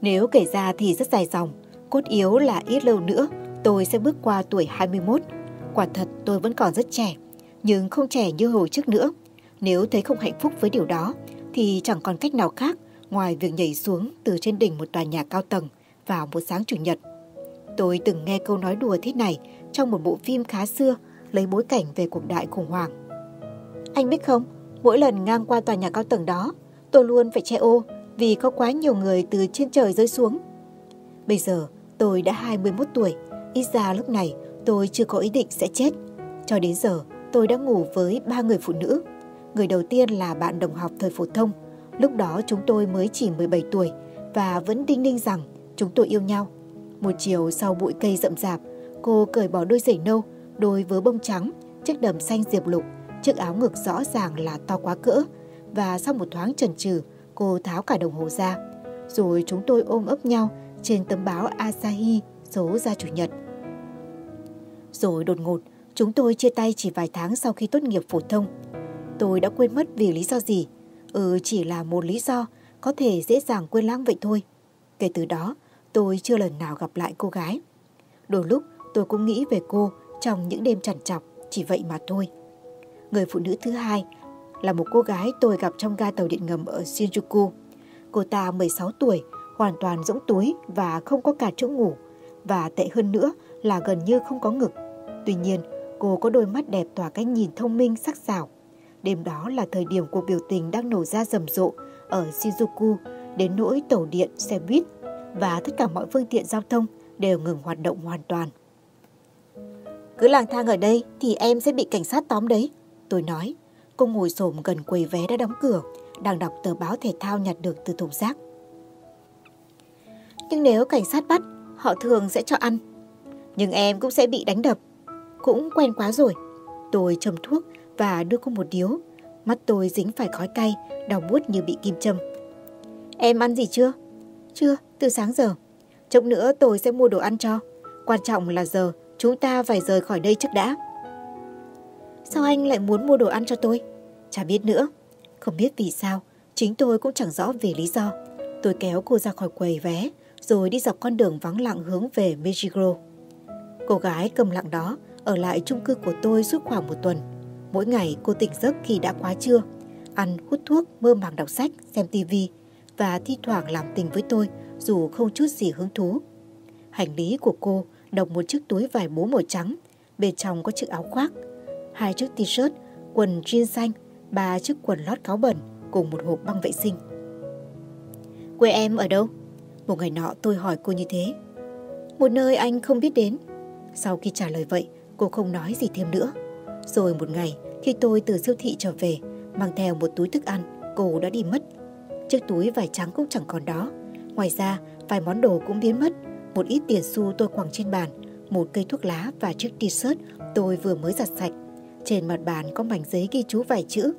Nếu kể ra thì rất dài dòng, cốt yếu là ít lâu nữa tôi sẽ bước qua tuổi 21. Quả thật tôi vẫn còn rất trẻ, nhưng không trẻ như hồi trước nữa. Nếu thấy không hạnh phúc với điều đó, thì chẳng còn cách nào khác ngoài việc nhảy xuống từ trên đỉnh một tòa nhà cao tầng vào một sáng chủ nhật. Tôi từng nghe câu nói đùa thế này trong một bộ phim khá xưa lấy bối cảnh về cuộc đại khủng hoảng. Anh biết không, mỗi lần ngang qua tòa nhà cao tầng đó, tôi luôn phải che ô vì có quá nhiều người từ trên trời rơi xuống. Bây giờ tôi đã 21 tuổi, ít ra lúc này tôi chưa có ý định sẽ chết. Cho đến giờ tôi đã ngủ với ba người phụ nữ. Người đầu tiên là bạn đồng học thời phổ thông. Lúc đó chúng tôi mới chỉ 17 tuổi và vẫn đinh ninh rằng chúng tôi yêu nhau. Một chiều sau bụi cây rậm rạp, cô cởi bỏ đôi giày nâu, đôi vớ bông trắng, chiếc đầm xanh diệp lục, chiếc áo ngực rõ ràng là to quá cỡ. Và sau một thoáng chần chừ, cô tháo cả đồng hồ ra. Rồi chúng tôi ôm ấp nhau trên tấm báo Asahi số ra chủ nhật. Rồi đột ngột, chúng tôi chia tay chỉ vài tháng sau khi tốt nghiệp phổ thông. Tôi đã quên mất vì lý do gì. Ừ, chỉ là một lý do, có thể dễ dàng quên lãng vậy thôi. Kể từ đó, tôi chưa lần nào gặp lại cô gái. Đôi lúc tôi cũng nghĩ về cô trong những đêm trằn trọc, chỉ vậy mà thôi. Người phụ nữ thứ hai là một cô gái tôi gặp trong ga tàu điện ngầm ở Shinjuku. Cô ta 16 tuổi, hoàn toàn rỗng túi và không có cả chỗ ngủ. Và tệ hơn nữa là gần như không có ngực. Tuy nhiên, cô có đôi mắt đẹp tỏa cách nhìn thông minh sắc sảo. Đêm đó là thời điểm cuộc biểu tình đang nổ ra rầm rộ ở Shinjuku đến nỗi tàu điện, xe buýt và tất cả mọi phương tiện giao thông đều ngừng hoạt động hoàn toàn. Cứ lang thang ở đây thì em sẽ bị cảnh sát tóm đấy, tôi nói. Cô ngồi xổm gần quầy vé đã đóng cửa, đang đọc tờ báo thể thao nhặt được từ thùng rác. Nhưng nếu cảnh sát bắt, họ thường sẽ cho ăn. Nhưng em cũng sẽ bị đánh đập. Cũng quen quá rồi. Tôi châm thuốc và đưa cô một điếu. Mắt tôi dính phải khói cay, đau buốt như bị kim châm. Em ăn gì chưa? Chưa, từ sáng giờ. Chốc nữa tôi sẽ mua đồ ăn cho. Quan trọng là giờ chúng ta phải rời khỏi đây trước đã. Sao anh lại muốn mua đồ ăn cho tôi? Chả biết nữa. Không biết vì sao, chính tôi cũng chẳng rõ về lý do. Tôi kéo cô ra khỏi quầy vé, rồi đi dọc con đường vắng lặng hướng về Mejigro. Cô gái cầm lặng đó ở lại chung cư của tôi suốt khoảng một tuần. Mỗi ngày cô tỉnh giấc khi đã quá trưa, ăn, hút thuốc, mơ màng đọc sách, xem tivi và thi thoảng làm tình với tôi dù không chút gì hứng thú. Hành lý của cô đọc một chiếc túi vải bố màu trắng, bên trong có chiếc áo khoác, hai chiếc t-shirt, quần jean xanh, ba chiếc quần lót cáo bẩn cùng một hộp băng vệ sinh. Quê em ở đâu? Một ngày nọ tôi hỏi cô như thế. Một nơi anh không biết đến. Sau khi trả lời vậy, cô không nói gì thêm nữa. Rồi một ngày, khi tôi từ siêu thị trở về, mang theo một túi thức ăn, cô đã đi mất. Chiếc túi vải trắng cũng chẳng còn đó. Ngoài ra, vài món đồ cũng biến mất. Một ít tiền xu tôi quẳng trên bàn, một cây thuốc lá và chiếc t-shirt tôi vừa mới giặt sạch. Trên mặt bàn có mảnh giấy ghi chú vài chữ.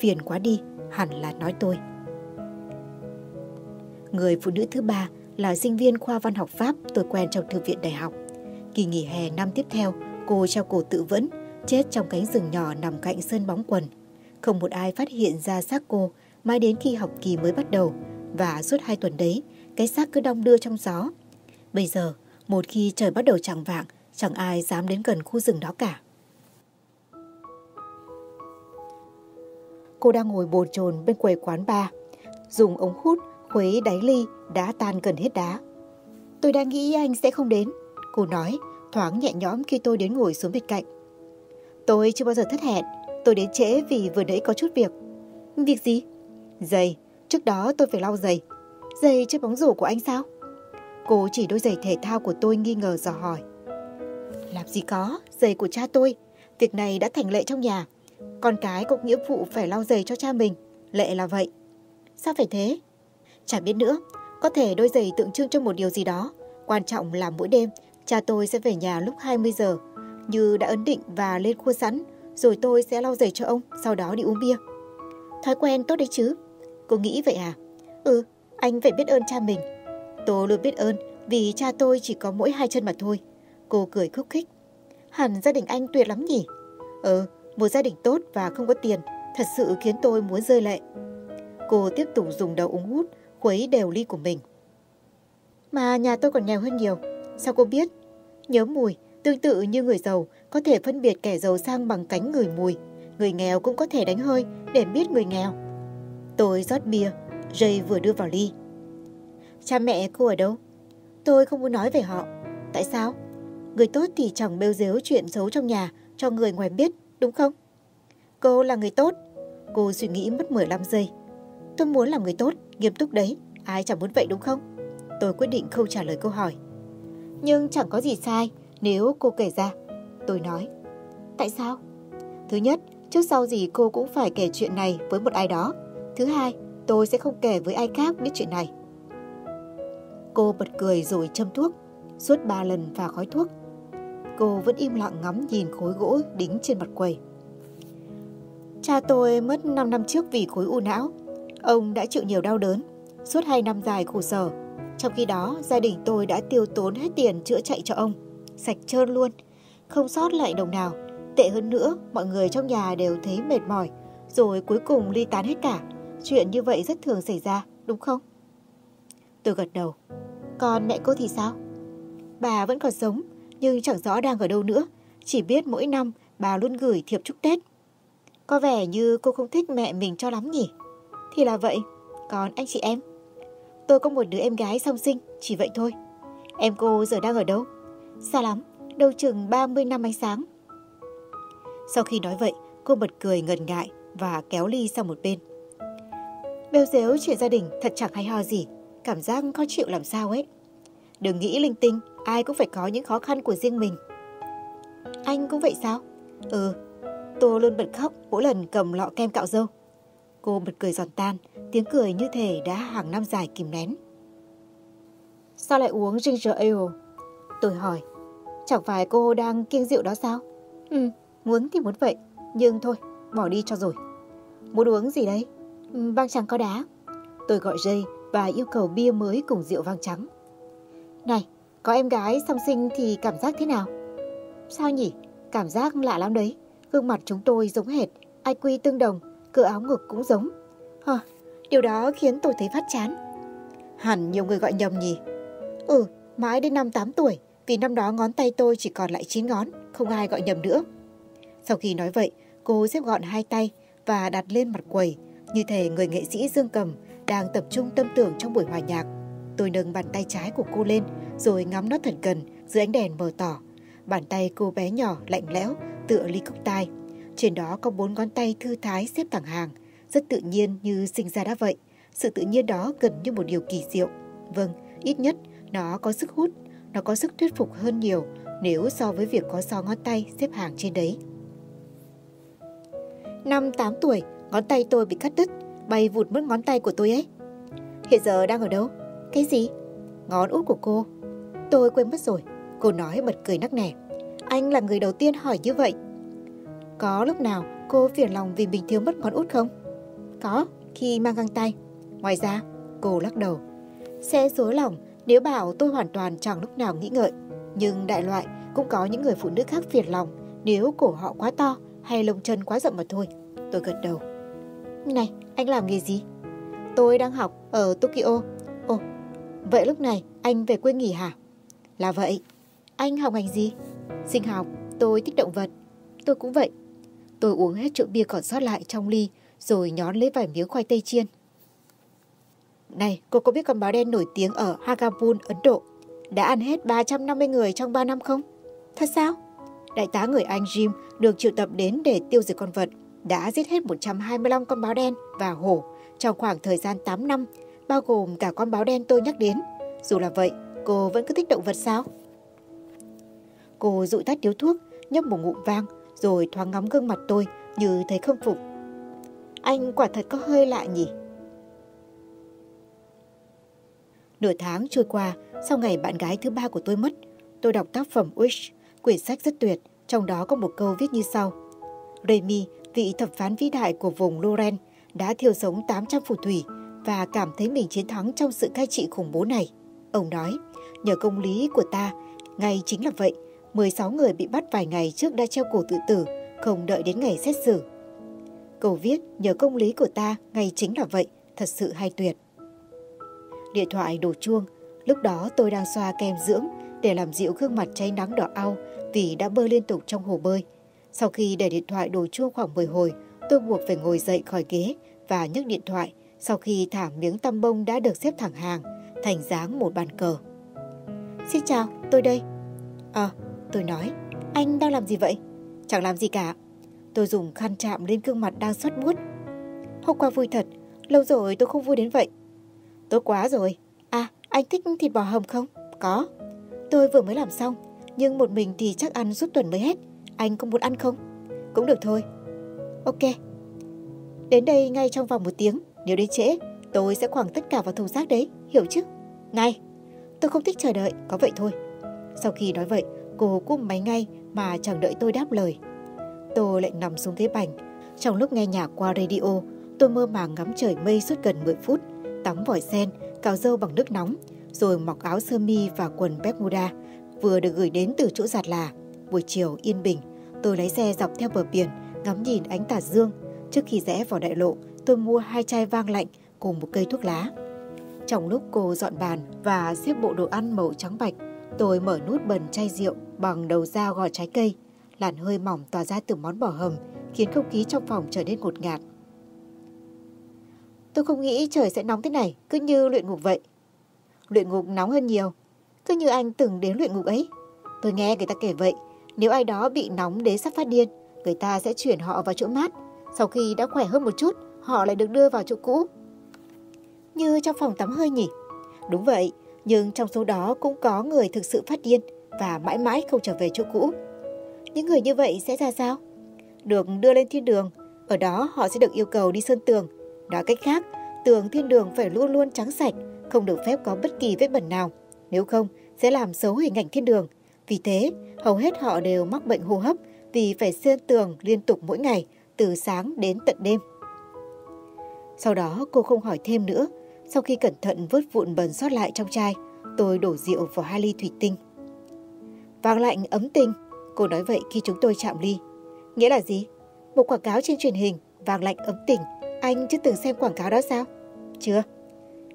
Phiền quá đi, hẳn là nói tôi. Người phụ nữ thứ ba là sinh viên khoa văn học Pháp tôi quen trong thư viện đại học. Kỳ nghỉ hè năm tiếp theo, cô treo cổ tự vẫn, chết trong cánh rừng nhỏ nằm cạnh sân bóng quần. Không một ai phát hiện ra xác cô mãi đến khi học kỳ mới bắt đầu và suốt hai tuần đấy, cái xác cứ đong đưa trong gió. Bây giờ, một khi trời bắt đầu chẳng vạng, chẳng ai dám đến gần khu rừng đó cả. Cô đang ngồi bồn chồn bên quầy quán bar, dùng ống hút khuấy đáy ly đã tan gần hết đá. Tôi đang nghĩ anh sẽ không đến, cô nói, thoáng nhẹ nhõm khi tôi đến ngồi xuống bên cạnh. Tôi chưa bao giờ thất hẹn, tôi đến trễ vì vừa nãy có chút việc. Việc gì? Giày, trước đó tôi phải lau giày. Giày chơi bóng rổ của anh sao? Cô chỉ đôi giày thể thao của tôi nghi ngờ dò hỏi. Làm gì có, giày của cha tôi. Việc này đã thành lệ trong nhà. Con cái có nghĩa vụ phải lau giày cho cha mình. Lệ là vậy. Sao phải thế? Chả biết nữa, có thể đôi giày tượng trưng cho một điều gì đó. Quan trọng là mỗi đêm, cha tôi sẽ về nhà lúc 20 giờ. Như đã ấn định và lên khuôn sẵn, rồi tôi sẽ lau giày cho ông, sau đó đi uống bia. Thói quen tốt đấy chứ. Cô nghĩ vậy à? Ừ, anh phải biết ơn cha mình. Tôi luôn biết ơn vì cha tôi chỉ có mỗi hai chân mà thôi. Cô cười khúc khích. Hẳn gia đình anh tuyệt lắm nhỉ? Ừ, một gia đình tốt và không có tiền thật sự khiến tôi muốn rơi lệ. Cô tiếp tục dùng đầu ống hút, khuấy đều ly của mình. Mà nhà tôi còn nghèo hơn nhiều. Sao cô biết? Nhớ mùi, tương tự như người giàu có thể phân biệt kẻ giàu sang bằng cánh người mùi. Người nghèo cũng có thể đánh hơi để biết người nghèo. Tôi rót bia, dây vừa đưa vào ly. Cha mẹ cô ở đâu? Tôi không muốn nói về họ. Tại sao? Người tốt thì chẳng bêu dếu chuyện xấu trong nhà cho người ngoài biết, đúng không? Cô là người tốt. Cô suy nghĩ mất 15 giây. Tôi muốn làm người tốt, nghiêm túc đấy. Ai chẳng muốn vậy đúng không? Tôi quyết định không trả lời câu hỏi. Nhưng chẳng có gì sai nếu cô kể ra. Tôi nói. Tại sao? Thứ nhất, trước sau gì cô cũng phải kể chuyện này với một ai đó. Thứ hai, tôi sẽ không kể với ai khác biết chuyện này. Cô bật cười rồi châm thuốc, suốt ba lần pha khói thuốc. Cô vẫn im lặng ngắm nhìn khối gỗ đính trên mặt quầy. Cha tôi mất 5 năm trước vì khối u não. Ông đã chịu nhiều đau đớn, suốt 2 năm dài khổ sở. Trong khi đó, gia đình tôi đã tiêu tốn hết tiền chữa chạy cho ông, sạch trơn luôn, không sót lại đồng nào. Tệ hơn nữa, mọi người trong nhà đều thấy mệt mỏi, rồi cuối cùng ly tán hết cả. Chuyện như vậy rất thường xảy ra, đúng không? Tôi gật đầu. Còn mẹ cô thì sao? Bà vẫn còn sống, nhưng chẳng rõ đang ở đâu nữa. Chỉ biết mỗi năm bà luôn gửi thiệp chúc Tết. Có vẻ như cô không thích mẹ mình cho lắm nhỉ? Thì là vậy. Còn anh chị em? Tôi có một đứa em gái song sinh, chỉ vậy thôi. Em cô giờ đang ở đâu? Xa lắm, đâu chừng 30 năm ánh sáng. Sau khi nói vậy, cô bật cười ngần ngại và kéo ly sang một bên. Bêu dếu chuyện gia đình thật chẳng hay ho gì, cảm giác khó chịu làm sao ấy. Đừng nghĩ linh tinh, ai cũng phải có những khó khăn của riêng mình. Anh cũng vậy sao? Ừ, tôi luôn bật khóc mỗi lần cầm lọ kem cạo dâu. Cô bật cười giòn tan, tiếng cười như thể đã hàng năm dài kìm nén. Sao lại uống ginger ale? Tôi hỏi, chẳng phải cô đang kiêng rượu đó sao? Ừ, muốn thì muốn vậy, nhưng thôi, bỏ đi cho rồi. Muốn uống gì đấy? Ừ, vang trắng có đá. Tôi gọi dây và yêu cầu bia mới cùng rượu vang trắng. Này, có em gái song sinh thì cảm giác thế nào? Sao nhỉ? Cảm giác lạ lắm đấy. Gương mặt chúng tôi giống hệt, IQ tương đồng, cỡ áo ngực cũng giống. Hờ, điều đó khiến tôi thấy phát chán. Hẳn nhiều người gọi nhầm nhỉ? Ừ, mãi đến năm 8 tuổi, vì năm đó ngón tay tôi chỉ còn lại 9 ngón, không ai gọi nhầm nữa. Sau khi nói vậy, cô xếp gọn hai tay và đặt lên mặt quầy, như thể người nghệ sĩ Dương Cầm đang tập trung tâm tưởng trong buổi hòa nhạc. Tôi nâng bàn tay trái của cô lên rồi ngắm nó thật gần dưới ánh đèn mờ tỏ. Bàn tay cô bé nhỏ lạnh lẽo tựa ly cốc tai. Trên đó có bốn ngón tay thư thái xếp thẳng hàng, rất tự nhiên như sinh ra đã vậy. Sự tự nhiên đó gần như một điều kỳ diệu. Vâng, ít nhất nó có sức hút, nó có sức thuyết phục hơn nhiều nếu so với việc có so ngón tay xếp hàng trên đấy. Năm 8 tuổi, ngón tay tôi bị cắt đứt, bay vụt mất ngón tay của tôi ấy. Hiện giờ đang ở đâu? Cái gì? Ngón út của cô. Tôi quên mất rồi. Cô nói bật cười nắc nẻ. Anh là người đầu tiên hỏi như vậy. Có lúc nào cô phiền lòng vì mình thiếu mất ngón út không? Có, khi mang găng tay. Ngoài ra, cô lắc đầu. Sẽ dối lòng nếu bảo tôi hoàn toàn chẳng lúc nào nghĩ ngợi. Nhưng đại loại cũng có những người phụ nữ khác phiền lòng nếu cổ họ quá to hay lông chân quá rộng mà thôi. Tôi gật đầu. Này, anh làm nghề gì? Tôi đang học ở Tokyo. Vậy lúc này anh về quê nghỉ hả? Là vậy. Anh học ngành gì? Sinh học, tôi thích động vật. Tôi cũng vậy. Tôi uống hết chỗ bia còn sót lại trong ly rồi nhón lấy vài miếng khoai tây chiên. Này, cô có biết con báo đen nổi tiếng ở Hagapur, Ấn Độ đã ăn hết 350 người trong 3 năm không? Thật sao? Đại tá người Anh Jim được triệu tập đến để tiêu diệt con vật, đã giết hết 125 con báo đen và hổ trong khoảng thời gian 8 năm, bao gồm cả con báo đen tôi nhắc đến. Dù là vậy, cô vẫn cứ thích động vật sao? Cô dụi tắt điếu thuốc, nhấp một ngụm vang, rồi thoáng ngắm gương mặt tôi như thấy không phục. Anh quả thật có hơi lạ nhỉ? Nửa tháng trôi qua, sau ngày bạn gái thứ ba của tôi mất, tôi đọc tác phẩm Wish, quyển sách rất tuyệt, trong đó có một câu viết như sau. Remy, vị thẩm phán vĩ đại của vùng Loren, đã thiêu sống 800 phù thủy và cảm thấy mình chiến thắng trong sự cai trị khủng bố này. Ông nói, nhờ công lý của ta, ngay chính là vậy, 16 người bị bắt vài ngày trước đã treo cổ tự tử, không đợi đến ngày xét xử. cầu viết, nhờ công lý của ta, ngay chính là vậy, thật sự hay tuyệt. Điện thoại đổ chuông, Lúc đó tôi đang xoa kem dưỡng để làm dịu gương mặt cháy nắng đỏ au vì đã bơi liên tục trong hồ bơi. Sau khi để điện thoại đổ chuông khoảng 10 hồi, tôi buộc phải ngồi dậy khỏi ghế và nhấc điện thoại sau khi thả miếng tăm bông đã được xếp thẳng hàng, thành dáng một bàn cờ. Xin chào, tôi đây. À, tôi nói, anh đang làm gì vậy? Chẳng làm gì cả. Tôi dùng khăn chạm lên gương mặt đang xuất bút. Hôm qua vui thật, lâu rồi tôi không vui đến vậy. Tốt quá rồi. À, anh thích thịt bò hầm không? Có. Tôi vừa mới làm xong, nhưng một mình thì chắc ăn suốt tuần mới hết. Anh có muốn ăn không? Cũng được thôi. Ok. Đến đây ngay trong vòng một tiếng. Nếu đến trễ, tôi sẽ quẳng tất cả vào thùng rác đấy. Hiểu chứ? Ngay. Tôi không thích chờ đợi, có vậy thôi. Sau khi nói vậy, cô cúp máy ngay mà chẳng đợi tôi đáp lời. Tôi lại nằm xuống ghế bành. Trong lúc nghe nhạc qua radio, tôi mơ màng ngắm trời mây suốt gần 10 phút, tắm vòi sen, cào dâu bằng nước nóng, rồi mặc áo sơ mi và quần Bermuda vừa được gửi đến từ chỗ giặt là. Buổi chiều yên bình, tôi lái xe dọc theo bờ biển, ngắm nhìn ánh tà dương. Trước khi rẽ vào đại lộ, tôi mua hai chai vang lạnh cùng một cây thuốc lá. Trong lúc cô dọn bàn và xếp bộ đồ ăn màu trắng bạch, tôi mở nút bần chai rượu bằng đầu dao gọt trái cây. Làn hơi mỏng tỏa ra từ món bò hầm, khiến không khí trong phòng trở nên ngột ngạt. Tôi không nghĩ trời sẽ nóng thế này, cứ như luyện ngục vậy. Luyện ngục nóng hơn nhiều, cứ như anh từng đến luyện ngục ấy. Tôi nghe người ta kể vậy, nếu ai đó bị nóng đến sắp phát điên, người ta sẽ chuyển họ vào chỗ mát. Sau khi đã khỏe hơn một chút, họ lại được đưa vào chỗ cũ. Như trong phòng tắm hơi nhỉ? Đúng vậy, nhưng trong số đó cũng có người thực sự phát điên và mãi mãi không trở về chỗ cũ. Những người như vậy sẽ ra sao? Được đưa lên thiên đường, ở đó họ sẽ được yêu cầu đi sơn tường. Nói cách khác, tường thiên đường phải luôn luôn trắng sạch, không được phép có bất kỳ vết bẩn nào. Nếu không, sẽ làm xấu hình ảnh thiên đường. Vì thế, hầu hết họ đều mắc bệnh hô hấp vì phải sơn tường liên tục mỗi ngày, từ sáng đến tận đêm. Sau đó cô không hỏi thêm nữa. Sau khi cẩn thận vớt vụn bẩn sót lại trong chai, tôi đổ rượu vào hai ly thủy tinh. Vàng lạnh ấm tình, cô nói vậy khi chúng tôi chạm ly. Nghĩa là gì? Một quảng cáo trên truyền hình, vàng lạnh ấm tình. Anh chưa từng xem quảng cáo đó sao? Chưa.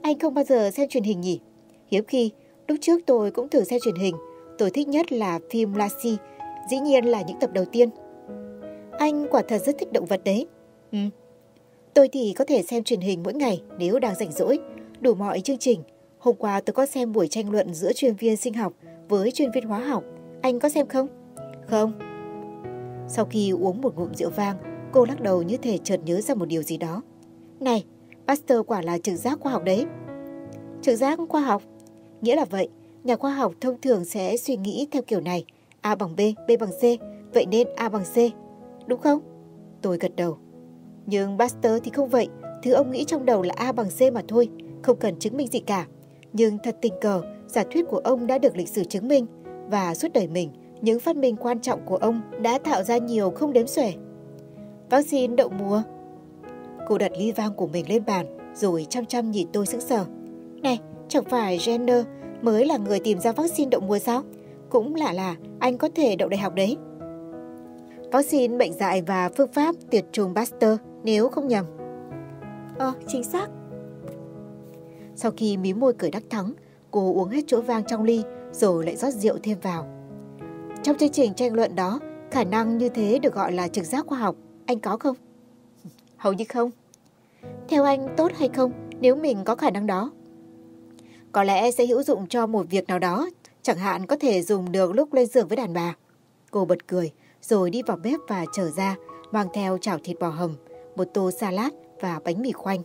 Anh không bao giờ xem truyền hình nhỉ? Hiếm khi, lúc trước tôi cũng thử xem truyền hình. Tôi thích nhất là phim Lassie, dĩ nhiên là những tập đầu tiên. Anh quả thật rất thích động vật đấy. Ừ, Tôi thì có thể xem truyền hình mỗi ngày nếu đang rảnh rỗi, đủ mọi chương trình. Hôm qua tôi có xem buổi tranh luận giữa chuyên viên sinh học với chuyên viên hóa học. Anh có xem không? Không. Sau khi uống một ngụm rượu vang, cô lắc đầu như thể chợt nhớ ra một điều gì đó. Này, Pasteur quả là trực giác khoa học đấy. Trực giác khoa học? Nghĩa là vậy, nhà khoa học thông thường sẽ suy nghĩ theo kiểu này. A bằng B, B bằng C, vậy nên A bằng C. Đúng không? Tôi gật đầu. Nhưng Pasteur thì không vậy, thứ ông nghĩ trong đầu là A bằng C mà thôi, không cần chứng minh gì cả. Nhưng thật tình cờ, giả thuyết của ông đã được lịch sử chứng minh và suốt đời mình, những phát minh quan trọng của ông đã tạo ra nhiều không đếm xuể. Vaccine đậu mùa. Cô đặt ly vang của mình lên bàn rồi chăm chăm nhìn tôi sững sờ. Này, chẳng phải Jenner mới là người tìm ra vaccine đậu mùa sao? Cũng lạ là anh có thể đậu đại học đấy. Vaccine bệnh dạy và phương pháp tiệt trùng Pasteur nếu không nhầm. Ờ, chính xác. Sau khi mí môi cười đắc thắng, cô uống hết chỗ vang trong ly rồi lại rót rượu thêm vào. Trong chương trình tranh luận đó, khả năng như thế được gọi là trực giác khoa học. Anh có không? Hầu như không. Theo anh tốt hay không nếu mình có khả năng đó? Có lẽ sẽ hữu dụng cho một việc nào đó, chẳng hạn có thể dùng được lúc lên giường với đàn bà. Cô bật cười, rồi đi vào bếp và trở ra, mang theo chảo thịt bò hầm, một tô salad và bánh mì khoanh.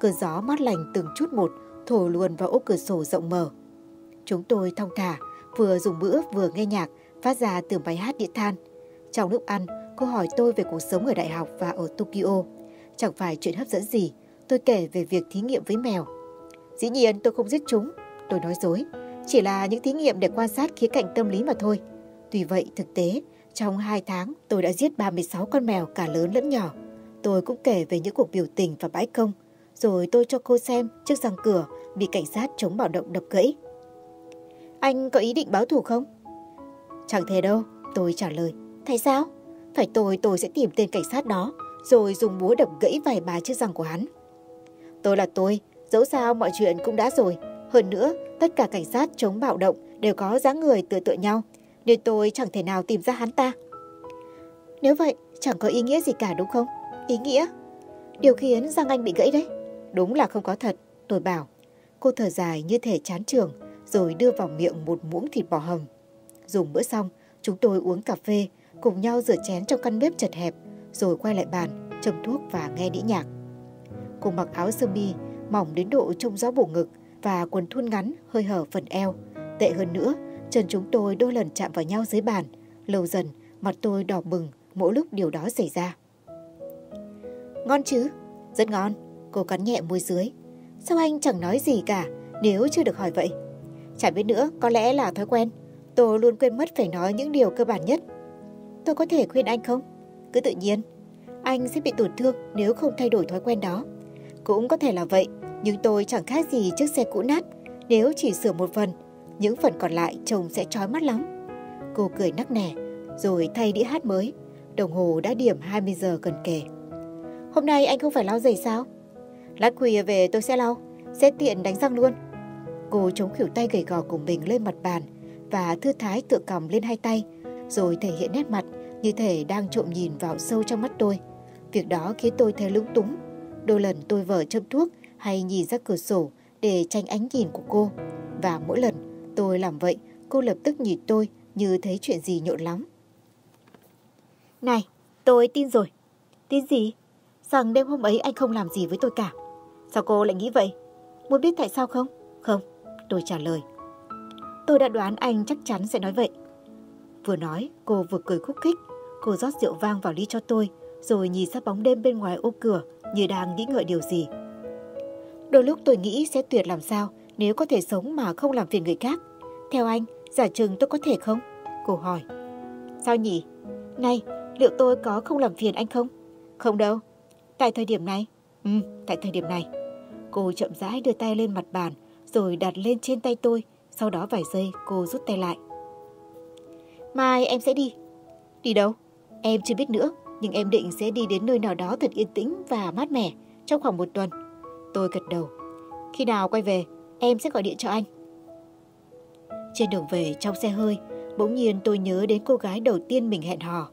Cơn gió mát lành từng chút một thổi luồn vào ô cửa sổ rộng mở. Chúng tôi thong thả, vừa dùng bữa vừa nghe nhạc phát ra từ bài hát địa than. Trong lúc ăn, cô hỏi tôi về cuộc sống ở đại học và ở Tokyo. Chẳng phải chuyện hấp dẫn gì, tôi kể về việc thí nghiệm với mèo. Dĩ nhiên tôi không giết chúng, tôi nói dối. Chỉ là những thí nghiệm để quan sát khía cạnh tâm lý mà thôi. Tuy vậy, thực tế, trong 2 tháng tôi đã giết 36 con mèo cả lớn lẫn nhỏ. Tôi cũng kể về những cuộc biểu tình và bãi công. Rồi tôi cho cô xem chiếc răng cửa bị cảnh sát chống bạo động đập gãy. Anh có ý định báo thù không? Chẳng thể đâu, tôi trả lời. Tại sao? Phải tôi tôi sẽ tìm tên cảnh sát đó rồi dùng búa đập gãy vài ba chiếc răng của hắn. Tôi là tôi, dẫu sao mọi chuyện cũng đã rồi. Hơn nữa, tất cả cảnh sát chống bạo động đều có dáng người tựa tựa nhau, nên tôi chẳng thể nào tìm ra hắn ta. Nếu vậy, chẳng có ý nghĩa gì cả đúng không? Ý nghĩa? Điều khiến Giang Anh bị gãy đấy. Đúng là không có thật, tôi bảo. Cô thở dài như thể chán trường, rồi đưa vào miệng một muỗng thịt bò hầm. Dùng bữa xong, chúng tôi uống cà phê, cùng nhau rửa chén trong căn bếp chật hẹp, rồi quay lại bàn, châm thuốc và nghe đĩa nhạc. Cô mặc áo sơ mi, mỏng đến độ trông gió bổ ngực và quần thun ngắn hơi hở phần eo. Tệ hơn nữa, chân chúng tôi đôi lần chạm vào nhau dưới bàn. Lâu dần, mặt tôi đỏ bừng mỗi lúc điều đó xảy ra. Ngon chứ? Rất ngon. Cô cắn nhẹ môi dưới. Sao anh chẳng nói gì cả nếu chưa được hỏi vậy? chả biết nữa, có lẽ là thói quen. Tôi luôn quên mất phải nói những điều cơ bản nhất. Tôi có thể khuyên anh không? Cứ tự nhiên. Anh sẽ bị tổn thương nếu không thay đổi thói quen đó. Cũng có thể là vậy, nhưng tôi chẳng khác gì chiếc xe cũ nát. Nếu chỉ sửa một phần, những phần còn lại trông sẽ trói mắt lắm. Cô cười nắc nẻ, rồi thay đĩa hát mới. Đồng hồ đã điểm 20 giờ gần kề. Hôm nay anh không phải lau giày sao? Lát khuya về tôi sẽ lau, sẽ tiện đánh răng luôn. Cô chống khỉu tay gầy gò của mình lên mặt bàn và thư thái tựa cầm lên hai tay, rồi thể hiện nét mặt như thể đang trộm nhìn vào sâu trong mắt tôi. Việc đó khiến tôi thấy lúng túng. Đôi lần tôi vờ châm thuốc hay nhìn ra cửa sổ để tranh ánh nhìn của cô. Và mỗi lần tôi làm vậy, cô lập tức nhìn tôi như thấy chuyện gì nhộn lắm. Này, tôi tin rồi. Tin gì? Rằng đêm hôm ấy anh không làm gì với tôi cả. Sao cô lại nghĩ vậy? Muốn biết tại sao không? Không, tôi trả lời. Tôi đã đoán anh chắc chắn sẽ nói vậy. Vừa nói, cô vừa cười khúc khích. Cô rót rượu vang vào ly cho tôi, rồi nhìn ra bóng đêm bên ngoài ô cửa như đang nghĩ ngợi điều gì. Đôi lúc tôi nghĩ sẽ tuyệt làm sao nếu có thể sống mà không làm phiền người khác. Theo anh, giả chừng tôi có thể không? Cô hỏi. Sao nhỉ? Này, liệu tôi có không làm phiền anh không? Không đâu. Tại thời điểm này? Ừ, tại thời điểm này. Cô chậm rãi đưa tay lên mặt bàn, rồi đặt lên trên tay tôi. Sau đó vài giây cô rút tay lại. Mai em sẽ đi. Đi đâu? Em chưa biết nữa, nhưng em định sẽ đi đến nơi nào đó thật yên tĩnh và mát mẻ trong khoảng một tuần. Tôi gật đầu. Khi nào quay về, em sẽ gọi điện cho anh. Trên đường về trong xe hơi, bỗng nhiên tôi nhớ đến cô gái đầu tiên mình hẹn hò.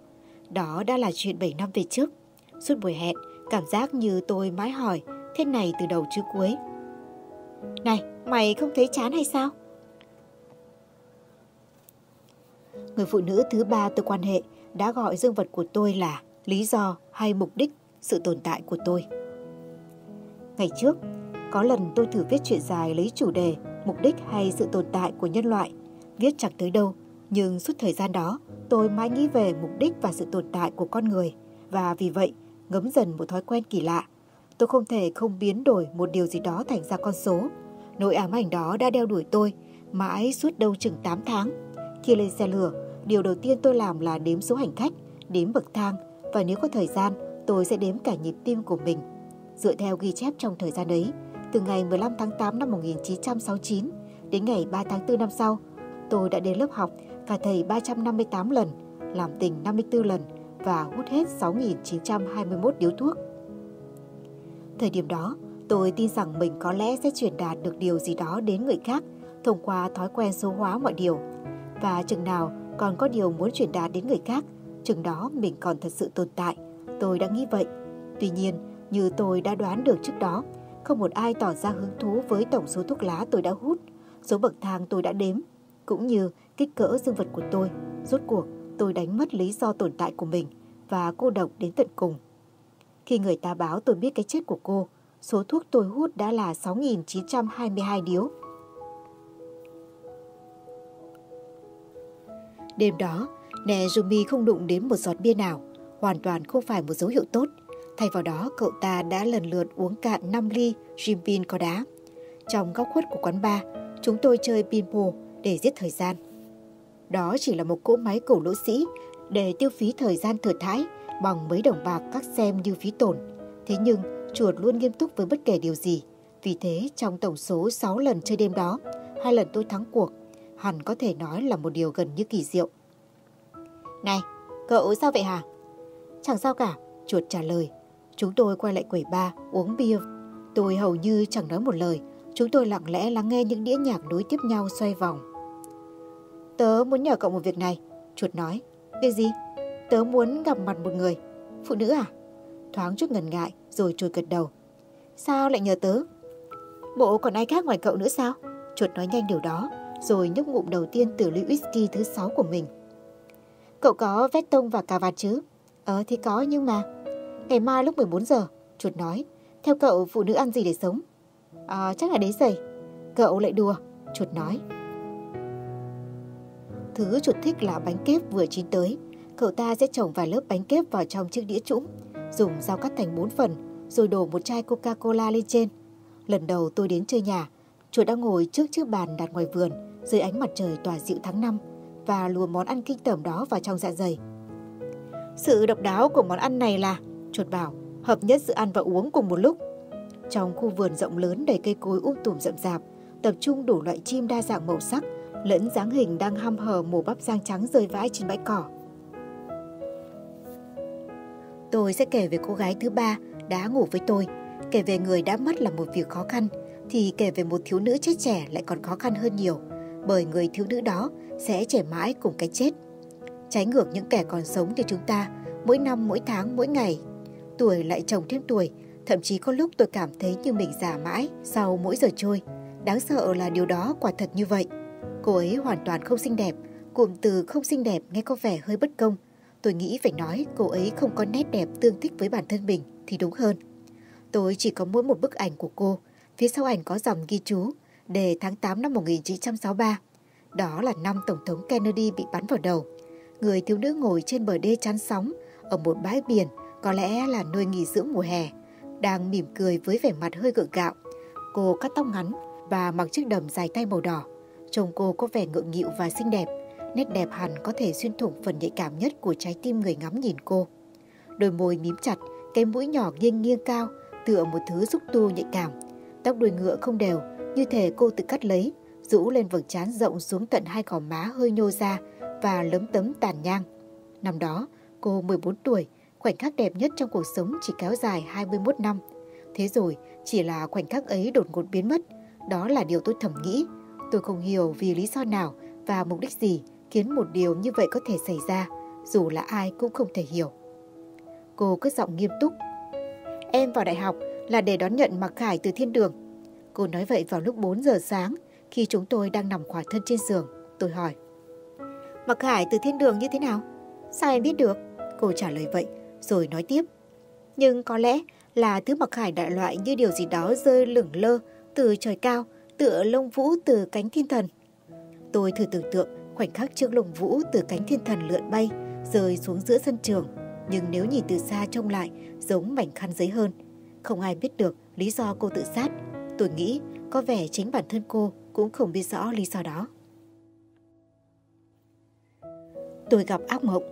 Đó đã là chuyện 7 năm về trước. Suốt buổi hẹn, cảm giác như tôi mãi hỏi thế này từ đầu chứ cuối. Này, mày không thấy chán hay sao? Người phụ nữ thứ ba tôi quan hệ đã gọi dương vật của tôi là lý do hay mục đích sự tồn tại của tôi. Ngày trước, có lần tôi thử viết chuyện dài lấy chủ đề mục đích hay sự tồn tại của nhân loại. Viết chẳng tới đâu, nhưng suốt thời gian đó tôi mãi nghĩ về mục đích và sự tồn tại của con người. Và vì vậy, ngấm dần một thói quen kỳ lạ. Tôi không thể không biến đổi một điều gì đó thành ra con số. Nỗi ám ảnh đó đã đeo đuổi tôi mãi suốt đâu chừng 8 tháng. Khi lên xe lửa, điều đầu tiên tôi làm là đếm số hành khách, đếm bậc thang và nếu có thời gian, tôi sẽ đếm cả nhịp tim của mình. Dựa theo ghi chép trong thời gian ấy, từ ngày 15 tháng 8 năm 1969 đến ngày 3 tháng 4 năm sau, tôi đã đến lớp học cả thầy 358 lần, làm tình 54 lần và hút hết 6.921 điếu thuốc. Thời điểm đó, tôi tin rằng mình có lẽ sẽ truyền đạt được điều gì đó đến người khác thông qua thói quen số hóa mọi điều. Và chừng nào còn có điều muốn truyền đạt đến người khác, chừng đó mình còn thật sự tồn tại. Tôi đã nghĩ vậy. Tuy nhiên, như tôi đã đoán được trước đó, không một ai tỏ ra hứng thú với tổng số thuốc lá tôi đã hút, số bậc thang tôi đã đếm, cũng như kích cỡ dương vật của tôi. Rốt cuộc, tôi đánh mất lý do tồn tại của mình và cô độc đến tận cùng. Khi người ta báo tôi biết cái chết của cô, số thuốc tôi hút đã là 6.922 điếu. Đêm đó, Nejumi không đụng đến một giọt bia nào, hoàn toàn không phải một dấu hiệu tốt. Thay vào đó, cậu ta đã lần lượt uống cạn 5 ly gin pin có đá. Trong góc khuất của quán bar, chúng tôi chơi pinball để giết thời gian. Đó chỉ là một cỗ máy cổ lỗ sĩ để tiêu phí thời gian thừa thãi bằng mấy đồng bạc các xem như phí tổn. Thế nhưng, chuột luôn nghiêm túc với bất kể điều gì. Vì thế, trong tổng số 6 lần chơi đêm đó, hai lần tôi thắng cuộc, hẳn có thể nói là một điều gần như kỳ diệu. Này, cậu sao vậy hả? Chẳng sao cả, chuột trả lời. Chúng tôi quay lại quầy ba, uống bia. Tôi hầu như chẳng nói một lời, Chúng tôi lặng lẽ lắng nghe những đĩa nhạc nối tiếp nhau xoay vòng. Tớ muốn nhờ cậu một việc này, chuột nói. Việc gì? Tớ muốn gặp mặt một người. Phụ nữ à? Thoáng chút ngần ngại rồi chuột gật đầu. Sao lại nhờ tớ? Bộ còn ai khác ngoài cậu nữa sao? Chuột nói nhanh điều đó rồi nhấp ngụm đầu tiên từ ly whisky thứ sáu của mình. Cậu có vét tông và cà vạt chứ? Ờ thì có nhưng mà... Ngày mai lúc 14 giờ, chuột nói. Theo cậu phụ nữ ăn gì để sống? À, chắc là đế giày. Cậu lại đùa, chuột nói. Thứ chuột thích là bánh kép vừa chín tới. Cậu ta sẽ trồng vài lớp bánh kép vào trong chiếc đĩa trũng, dùng dao cắt thành 4 phần, rồi đổ một chai Coca-Cola lên trên. Lần đầu tôi đến chơi nhà, chuột đang ngồi trước chiếc bàn đặt ngoài vườn, dưới ánh mặt trời tỏa dịu tháng năm và lùa món ăn kinh tởm đó vào trong dạ dày. Sự độc đáo của món ăn này là, chuột bảo, hợp nhất sự ăn và uống cùng một lúc. Trong khu vườn rộng lớn đầy cây cối um tùm rậm rạp, tập trung đủ loại chim đa dạng màu sắc, lẫn dáng hình đang hăm hở mổ bắp rang trắng rơi vãi trên bãi cỏ. Tôi sẽ kể về cô gái thứ ba đã ngủ với tôi, kể về người đã mất là một việc khó khăn, thì kể về một thiếu nữ chết trẻ lại còn khó khăn hơn nhiều, bởi người thiếu nữ đó sẽ trẻ mãi cùng cái chết. Trái ngược những kẻ còn sống thì chúng ta, mỗi năm, mỗi tháng, mỗi ngày, tuổi lại chồng thêm tuổi, thậm chí có lúc tôi cảm thấy như mình già mãi sau mỗi giờ trôi. Đáng sợ là điều đó quả thật như vậy. Cô ấy hoàn toàn không xinh đẹp, cụm từ không xinh đẹp nghe có vẻ hơi bất công. Tôi nghĩ phải nói cô ấy không có nét đẹp tương thích với bản thân mình thì đúng hơn. Tôi chỉ có mỗi một bức ảnh của cô, phía sau ảnh có dòng ghi chú đề tháng 8 năm 1963. Đó là năm Tổng thống Kennedy bị bắn vào đầu. Người thiếu nữ ngồi trên bờ đê chắn sóng ở một bãi biển có lẽ là nơi nghỉ dưỡng mùa hè, đang mỉm cười với vẻ mặt hơi gượng gạo. Cô cắt tóc ngắn và mặc chiếc đầm dài tay màu đỏ. Chồng cô có vẻ ngượng nghịu và xinh đẹp, nét đẹp hẳn có thể xuyên thủng phần nhạy cảm nhất của trái tim người ngắm nhìn cô. Đôi môi mím chặt, cái mũi nhỏ nghiêng nghiêng cao, tựa một thứ xúc tu nhạy cảm. Tóc đuôi ngựa không đều, như thể cô tự cắt lấy, rũ lên vầng trán rộng xuống tận hai gò má hơi nhô ra và lấm tấm tàn nhang. Năm đó, cô 14 tuổi, khoảnh khắc đẹp nhất trong cuộc sống chỉ kéo dài 21 năm. Thế rồi, chỉ là khoảnh khắc ấy đột ngột biến mất. Đó là điều tôi thầm nghĩ. Tôi không hiểu vì lý do nào và mục đích gì khiến một điều như vậy có thể xảy ra, dù là ai cũng không thể hiểu. Cô cất giọng nghiêm túc. Em vào đại học là để đón nhận Mặc Khải từ thiên đường. Cô nói vậy vào lúc 4 giờ sáng, khi chúng tôi đang nằm khỏa thân trên giường. Tôi hỏi. Mặc Khải từ thiên đường như thế nào? Sao em biết được? Cô trả lời vậy, rồi nói tiếp. Nhưng có lẽ là thứ Mặc Khải đại loại như điều gì đó rơi lửng lơ từ trời cao, tựa lông vũ từ cánh thiên thần. Tôi thử tưởng tượng khoảnh khắc trước lông vũ từ cánh thiên thần lượn bay, rơi xuống giữa sân trường. Nhưng nếu nhìn từ xa trông lại, giống mảnh khăn giấy hơn. Không ai biết được lý do cô tự sát. Tôi nghĩ có vẻ chính bản thân cô cũng không biết rõ lý do đó. Tôi gặp ác mộng.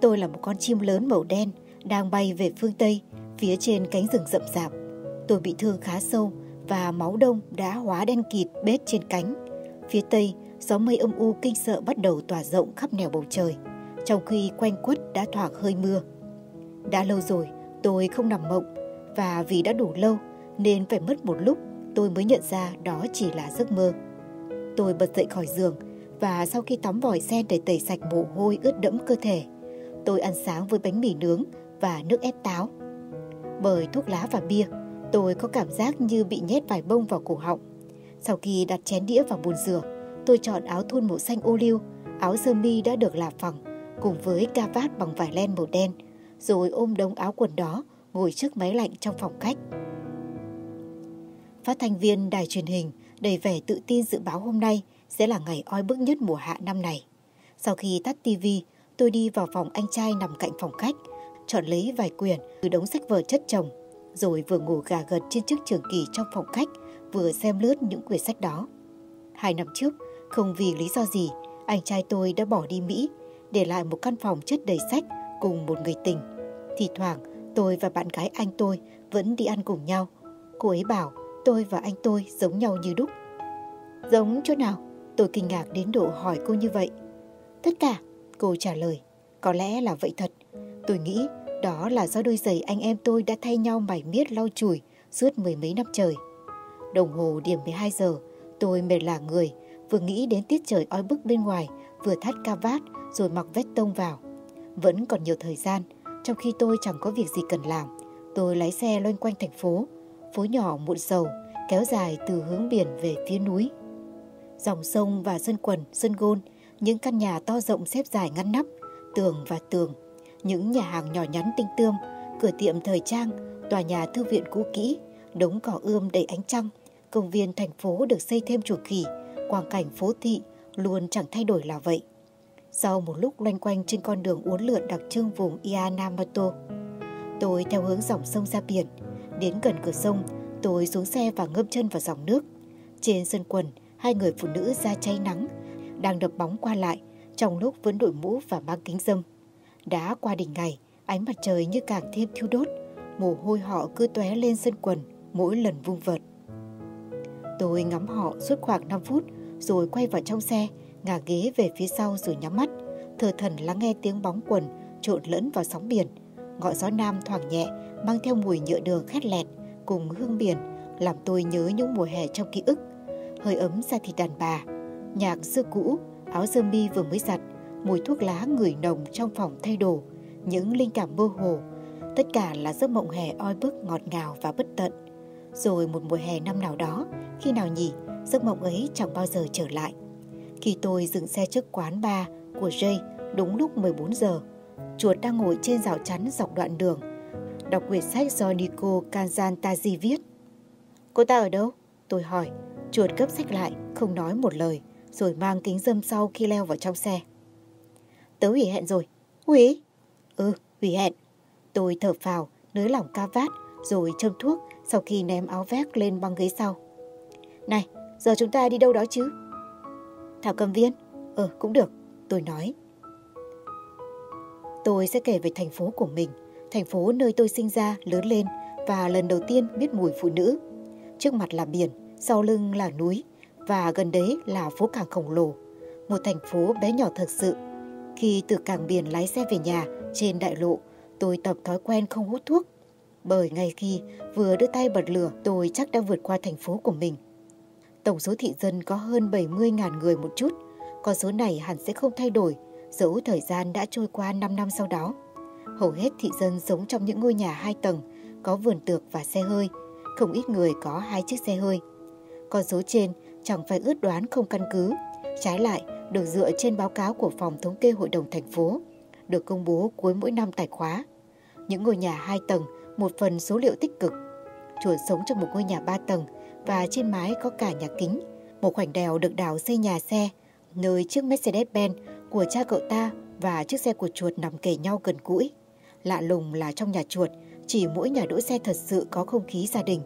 Tôi là một con chim lớn màu đen đang bay về phương Tây, phía trên cánh rừng rậm rạp. Tôi bị thương khá sâu và máu đông đã hóa đen kịt bết trên cánh. Phía Tây, gió mây âm u kinh sợ bắt đầu tỏa rộng khắp nẻo bầu trời, trong khi quanh quất đã thoảng hơi mưa. Đã lâu rồi, tôi không nằm mộng, và vì đã đủ lâu nên phải mất một lúc tôi mới nhận ra đó chỉ là giấc mơ. Tôi bật dậy khỏi giường và sau khi tắm vòi sen để tẩy sạch mồ hôi ướt đẫm cơ thể, tôi ăn sáng với bánh mì nướng và nước ép táo. Bởi thuốc lá và bia, tôi có cảm giác như bị nhét vài bông vào cổ họng. Sau khi đặt chén đĩa vào bồn rửa, tôi chọn áo thun màu xanh ô liu, áo sơ mi đã được là phẳng, cùng với ca vát bằng vải len màu đen, rồi ôm đống áo quần đó ngồi trước máy lạnh trong phòng khách. Phát thanh viên đài truyền hình đầy vẻ tự tin dự báo hôm nay sẽ là ngày oi bức nhất mùa hạ năm này. Sau khi tắt tivi, tôi đi vào phòng anh trai nằm cạnh phòng khách, chọn lấy vài quyển từ đống sách vở chất chồng, rồi vừa ngủ gà gật trên chiếc trường kỳ trong phòng khách, vừa xem lướt những quyển sách đó. Hai năm trước, không vì lý do gì, anh trai tôi đã bỏ đi Mỹ, để lại một căn phòng chất đầy sách cùng một người tình. Thì thoảng, tôi và bạn gái anh tôi vẫn đi ăn cùng nhau. Cô ấy bảo tôi và anh tôi giống nhau như đúc. Giống chỗ nào? Tôi kinh ngạc đến độ hỏi cô như vậy. Tất cả, cô trả lời. Có lẽ là vậy thật. Tôi nghĩ đó là do đôi giày anh em tôi đã thay nhau mải miết lau chùi suốt mười mấy năm trời. Đồng hồ điểm 12 giờ, tôi mệt lả người, vừa nghĩ đến tiết trời oi bức bên ngoài, vừa thắt ca vát rồi mặc vét tông vào. Vẫn còn nhiều thời gian, trong khi tôi chẳng có việc gì cần làm. Tôi lái xe loanh quanh thành phố, phố nhỏ muộn sầu, kéo dài từ hướng biển về phía núi. Dòng sông và sân quần, sân gôn, những căn nhà to rộng xếp dài ngăn nắp, tường và tường, những nhà hàng nhỏ nhắn tinh tươm, cửa tiệm thời trang, tòa nhà thư viện cũ kỹ, đống cỏ ươm đầy ánh trăng, công viên thành phố được xây thêm chủ kỳ, quang cảnh phố thị luôn chẳng thay đổi là vậy. Sau một lúc loanh quanh trên con đường uốn lượn đặc trưng vùng Ianamato, tôi theo hướng dòng sông ra biển. Đến gần cửa sông, tôi xuống xe và ngâm chân vào dòng nước. Trên sân quần, hai người phụ nữ da cháy nắng, đang đập bóng qua lại, trong lúc vẫn đội mũ và mang kính dâm. Đã qua đỉnh ngày, ánh mặt trời như càng thêm thiêu đốt, mồ hôi họ cứ tóe lên sân quần mỗi lần vung vợt. Tôi ngắm họ suốt khoảng 5 phút rồi quay vào trong xe, ngả ghế về phía sau rồi nhắm mắt, thờ thần lắng nghe tiếng bóng quần trộn lẫn vào sóng biển. Ngọn gió nam thoảng nhẹ, mang theo mùi nhựa đường khét lẹt cùng hương biển, làm tôi nhớ những mùa hè trong ký ức. Hơi ấm ra thịt đàn bà, nhạc xưa cũ, áo sơ mi vừa mới giặt, mùi thuốc lá ngửi nồng trong phòng thay đồ, những linh cảm mơ hồ. Tất cả là giấc mộng hè oi bức ngọt ngào và bất tận. Rồi một mùa hè năm nào đó, khi nào nhỉ, giấc mộng ấy chẳng bao giờ trở lại. Khi tôi dừng xe trước quán bar của Jay đúng lúc 14 giờ, chuột đang ngồi trên rào chắn dọc đoạn đường, đọc quyển sách do Nico Kanzantazi viết. Cô ta ở đâu? Tôi hỏi. Chuột gấp sách lại, không nói một lời, rồi mang kính dâm sau khi leo vào trong xe. Tớ hủy hẹn rồi. Hủy? Ừ, hủy hẹn. Tôi thở phào, nới lỏng ca vát, rồi châm thuốc sau khi ném áo vest lên băng ghế sau. Này, giờ chúng ta đi đâu đó chứ? Thảo cầm viên? ừ cũng được, tôi nói. Tôi sẽ kể về thành phố của mình, thành phố nơi tôi sinh ra, lớn lên và lần đầu tiên biết mùi phụ nữ. Trước mặt là biển, sau lưng là núi và gần đấy là phố cảng khổng lồ. Một thành phố bé nhỏ thật sự. Khi từ cảng biển lái xe về nhà trên đại lộ, tôi tập thói quen không hút thuốc. Bởi ngay khi vừa đưa tay bật lửa, tôi chắc đã vượt qua thành phố của mình. Tổng số thị dân có hơn 70.000 người một chút. Con số này hẳn sẽ không thay đổi, dẫu thời gian đã trôi qua 5 năm sau đó. Hầu hết thị dân sống trong những ngôi nhà hai tầng, có vườn tược và xe hơi. Không ít người có hai chiếc xe hơi. Con số trên chẳng phải ước đoán không căn cứ. Trái lại, được dựa trên báo cáo của Phòng Thống kê Hội đồng thành phố, được công bố cuối mỗi năm tài khóa. Những ngôi nhà hai tầng, một phần số liệu tích cực. Chuột sống trong một ngôi nhà ba tầng và trên mái có cả nhà kính. Một khoảnh đèo được đào xây nhà xe, nơi chiếc Mercedes-Benz của cha cậu ta và chiếc xe của chuột nằm kề nhau gần gũi. Lạ lùng là trong nhà chuột, chỉ mỗi nhà đỗ xe thật sự có không khí gia đình.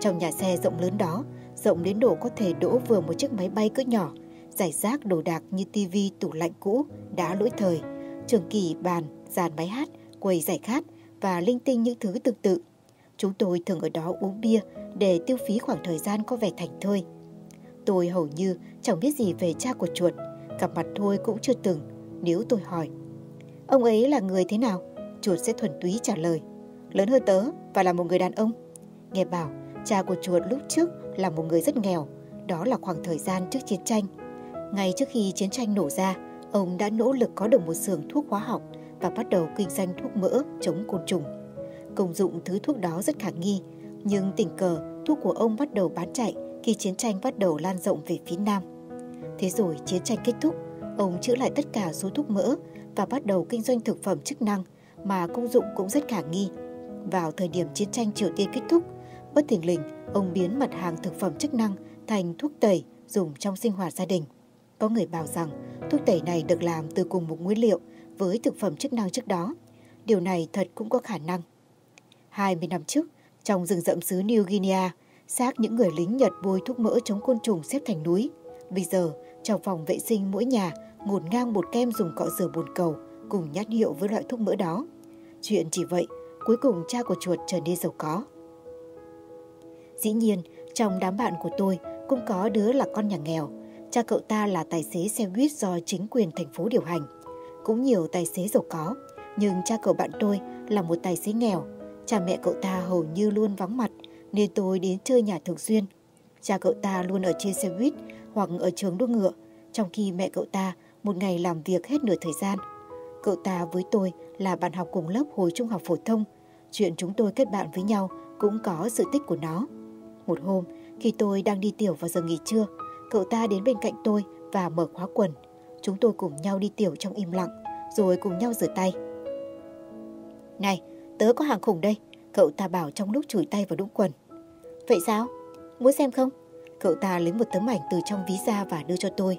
Trong nhà xe rộng lớn đó, rộng đến độ có thể đỗ vừa một chiếc máy bay cỡ nhỏ, giải rác đồ đạc như tivi, tủ lạnh cũ, đã lỗi thời, trường kỳ, bàn, dàn máy hát, quầy giải khát và linh tinh những thứ tương tự. Chúng tôi thường ở đó uống bia để tiêu phí khoảng thời gian có vẻ thành thơi. Tôi hầu như chẳng biết gì về cha của chuột, gặp mặt thôi cũng chưa từng, nếu tôi hỏi. Ông ấy là người thế nào? Chuột sẽ thuần túy trả lời. Lớn hơn tớ và là một người đàn ông. Nghe bảo, cha của chuột lúc trước là một người rất nghèo, đó là khoảng thời gian trước chiến tranh. Ngay trước khi chiến tranh nổ ra, ông đã nỗ lực có được một xưởng thuốc hóa học và bắt đầu kinh doanh thuốc mỡ chống côn trùng. Công dụng thứ thuốc đó rất khả nghi, nhưng tình cờ thuốc của ông bắt đầu bán chạy khi chiến tranh bắt đầu lan rộng về phía Nam. Thế rồi chiến tranh kết thúc, ông chữa lại tất cả số thuốc mỡ và bắt đầu kinh doanh thực phẩm chức năng mà công dụng cũng rất khả nghi. Vào thời điểm chiến tranh Triều Tiên kết thúc, bất thình lình ông biến mặt hàng thực phẩm chức năng thành thuốc tẩy dùng trong sinh hoạt gia đình. Có người bảo rằng thuốc tẩy này được làm từ cùng một nguyên liệu với thực phẩm chức năng trước đó. Điều này thật cũng có khả năng. 20 năm trước, trong rừng rậm xứ New Guinea, xác những người lính Nhật bôi thuốc mỡ chống côn trùng xếp thành núi. Bây giờ, trong phòng vệ sinh mỗi nhà ngổn ngang một kem dùng cọ rửa bồn cầu cùng nhãn hiệu với loại thuốc mỡ đó. Chuyện chỉ vậy, cuối cùng cha của chuột trở nên giàu có. Dĩ nhiên, trong đám bạn của tôi cũng có đứa là con nhà nghèo. Cha cậu ta là tài xế xe buýt do chính quyền thành phố điều hành. Cũng nhiều tài xế giàu có, nhưng cha cậu bạn tôi là một tài xế nghèo. Cha mẹ cậu ta hầu như luôn vắng mặt nên tôi đến chơi nhà thường xuyên. Cha cậu ta luôn ở trên xe buýt hoặc ở trường đua ngựa, trong khi mẹ cậu ta một ngày làm việc hết nửa thời gian. Cậu ta với tôi là bạn học cùng lớp hồi trung học phổ thông. Chuyện chúng tôi kết bạn với nhau cũng có sự tích của nó. Một hôm, khi tôi đang đi tiểu vào giờ nghỉ trưa, cậu ta đến bên cạnh tôi và mở khóa quần. Chúng tôi cùng nhau đi tiểu trong im lặng, rồi cùng nhau rửa tay. Này, tớ có hàng khủng đây, cậu ta bảo trong lúc chùi tay vào đũng quần. Vậy sao? Muốn xem không? Cậu ta lấy một tấm ảnh từ trong ví ra và đưa cho tôi.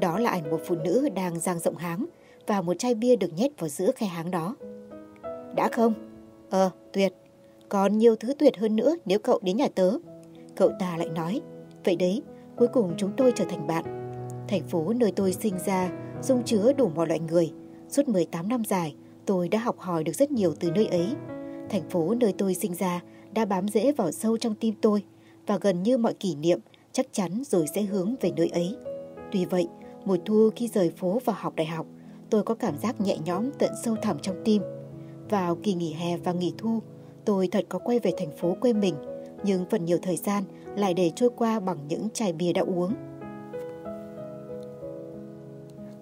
Đó là ảnh một phụ nữ đang giang rộng háng và một chai bia được nhét vào giữa khe háng đó. Đã không? Ờ, tuyệt. Còn nhiều thứ tuyệt hơn nữa nếu cậu đến nhà tớ. Cậu ta lại nói, vậy đấy, cuối cùng chúng tôi trở thành bạn. Thành phố nơi tôi sinh ra dung chứa đủ mọi loại người. Suốt 18 năm dài, tôi đã học hỏi được rất nhiều từ nơi ấy. Thành phố nơi tôi sinh ra đã bám rễ vào sâu trong tim tôi và gần như mọi kỷ niệm chắc chắn rồi sẽ hướng về nơi ấy. Tuy vậy, mùa thu khi rời phố và học đại học, tôi có cảm giác nhẹ nhõm tận sâu thẳm trong tim. Vào kỳ nghỉ hè và nghỉ thu, tôi thật có quay về thành phố quê mình, nhưng phần nhiều thời gian lại để trôi qua bằng những chai bia đã uống.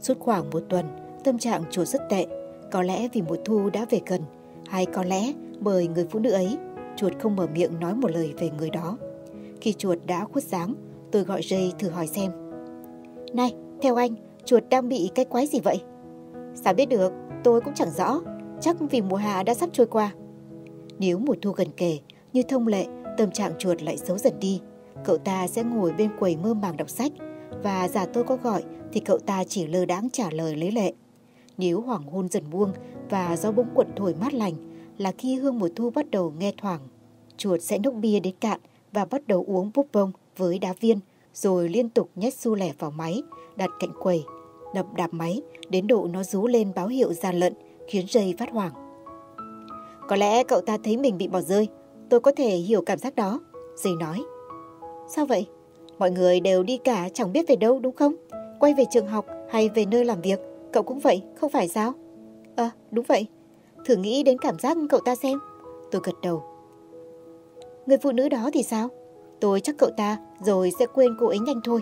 Suốt khoảng một tuần, tâm trạng chuột rất tệ. Có lẽ vì mùa thu đã về gần, hay có lẽ bởi người phụ nữ ấy, chuột không mở miệng nói một lời về người đó. Khi chuột đã khuất dáng, tôi gọi dây thử hỏi xem. Này, theo anh, chuột đang bị cái quái gì vậy? Sao biết được, tôi cũng chẳng rõ. Chắc vì mùa hạ đã sắp trôi qua. Nếu mùa thu gần kề, như thông lệ, tâm trạng chuột lại xấu dần đi. Cậu ta sẽ ngồi bên quầy mơ màng đọc sách và giả tôi có gọi thì cậu ta chỉ lơ đãng trả lời lấy lệ. Nếu hoàng hôn dần buông và gió bỗng cuộn thổi mát lành là khi hương mùa thu bắt đầu nghe thoảng. Chuột sẽ nốc bia đến cạn và bắt đầu uống búp bông với đá viên rồi liên tục nhét xu lẻ vào máy, đặt cạnh quầy, đập đạp máy đến độ nó rú lên báo hiệu gian lận khiến dây phát hoảng. Có lẽ cậu ta thấy mình bị bỏ rơi, tôi có thể hiểu cảm giác đó. Dì nói. Sao vậy? Mọi người đều đi cả chẳng biết về đâu đúng không? Quay về trường học hay về nơi làm việc, cậu cũng vậy, không phải sao? Ờ, đúng vậy. Thử nghĩ đến cảm giác cậu ta xem. Tôi gật đầu. Người phụ nữ đó thì sao? Tôi chắc cậu ta rồi sẽ quên cô ấy nhanh thôi.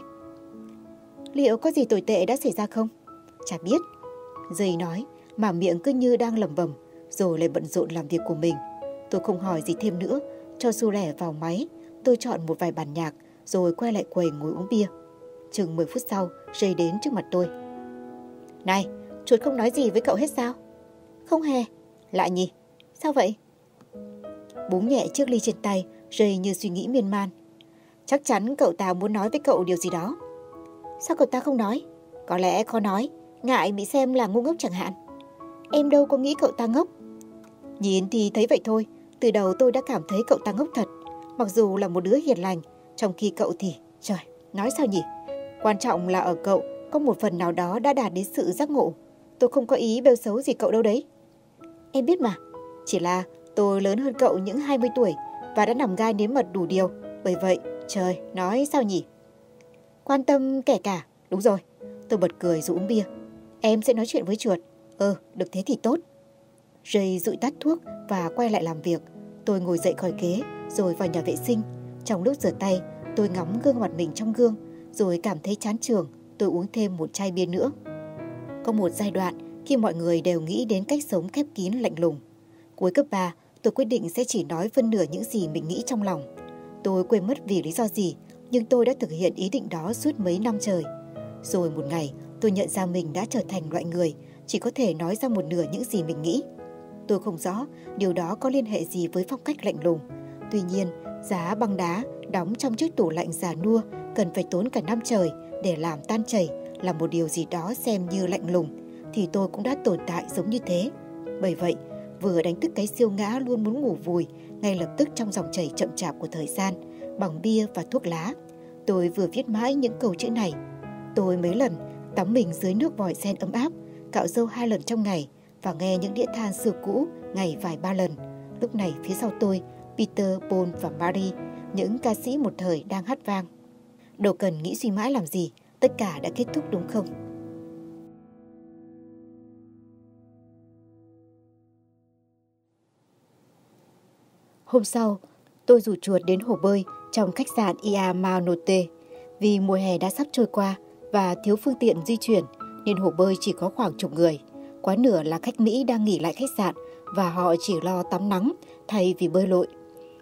Liệu có gì tồi tệ đã xảy ra không? Chả biết. Dì nói mà miệng cứ như đang lẩm bẩm rồi lại bận rộn làm việc của mình. Tôi không hỏi gì thêm nữa, cho xu lẻ vào máy, tôi chọn một vài bản nhạc rồi quay lại quầy ngồi uống bia. Chừng 10 phút sau, Jay đến trước mặt tôi. Này, chuột không nói gì với cậu hết sao? Không hề. Lạ nhỉ? Sao vậy? Búng nhẹ chiếc ly trên tay, Jay như suy nghĩ miên man. Chắc chắn cậu ta muốn nói với cậu điều gì đó. Sao cậu ta không nói? Có lẽ khó nói, ngại bị xem là ngu ngốc chẳng hạn. Em đâu có nghĩ cậu ta ngốc. Nhìn thì thấy vậy thôi, từ đầu tôi đã cảm thấy cậu ta ngốc thật. Mặc dù là một đứa hiền lành, trong khi cậu thì, trời, nói sao nhỉ? Quan trọng là ở cậu có một phần nào đó đã đạt đến sự giác ngộ. Tôi không có ý bêu xấu gì cậu đâu đấy. Em biết mà, chỉ là tôi lớn hơn cậu những 20 tuổi và đã nằm gai nếm mật đủ điều. Bởi vậy, trời, nói sao nhỉ? Quan tâm kẻ cả, đúng rồi. Tôi bật cười rồi uống bia. Em sẽ nói chuyện với chuột. Ừ, được thế thì tốt. Ray rụi tắt thuốc và quay lại làm việc. Tôi ngồi dậy khỏi ghế rồi vào nhà vệ sinh. Trong lúc rửa tay, tôi ngắm gương mặt mình trong gương rồi cảm thấy chán trường. Tôi uống thêm một chai bia nữa. Có một giai đoạn khi mọi người đều nghĩ đến cách sống khép kín lạnh lùng. Cuối cấp 3, tôi quyết định sẽ chỉ nói phân nửa những gì mình nghĩ trong lòng. Tôi quên mất vì lý do gì, nhưng tôi đã thực hiện ý định đó suốt mấy năm trời. Rồi một ngày, tôi nhận ra mình đã trở thành loại người chỉ có thể nói ra một nửa những gì mình nghĩ. Tôi không rõ điều đó có liên hệ gì với phong cách lạnh lùng. Tuy nhiên, giá băng đá đóng trong chiếc tủ lạnh già nua cần phải tốn cả năm trời để làm tan chảy là một điều gì đó xem như lạnh lùng, thì tôi cũng đã tồn tại giống như thế. Bởi vậy, vừa đánh thức cái siêu ngã luôn muốn ngủ vùi ngay lập tức trong dòng chảy chậm chạp của thời gian bằng bia và thuốc lá. Tôi vừa viết mãi những câu chữ này. Tôi mấy lần tắm mình dưới nước vòi sen ấm áp, cạo râu hai lần trong ngày và nghe những đĩa than xưa cũ ngày vài ba lần. Lúc này phía sau tôi, Peter, Paul và Marie, những ca sĩ một thời đang hát vang. Đâu cần nghĩ suy mãi làm gì, tất cả đã kết thúc đúng không? Hôm sau, tôi rủ chuột đến hồ bơi trong khách sạn Iamanote. Vì mùa hè đã sắp trôi qua và thiếu phương tiện di chuyển nên hồ bơi chỉ có khoảng chục người. Quá nửa là khách Mỹ đang nghỉ lại khách sạn và họ chỉ lo tắm nắng thay vì bơi lội.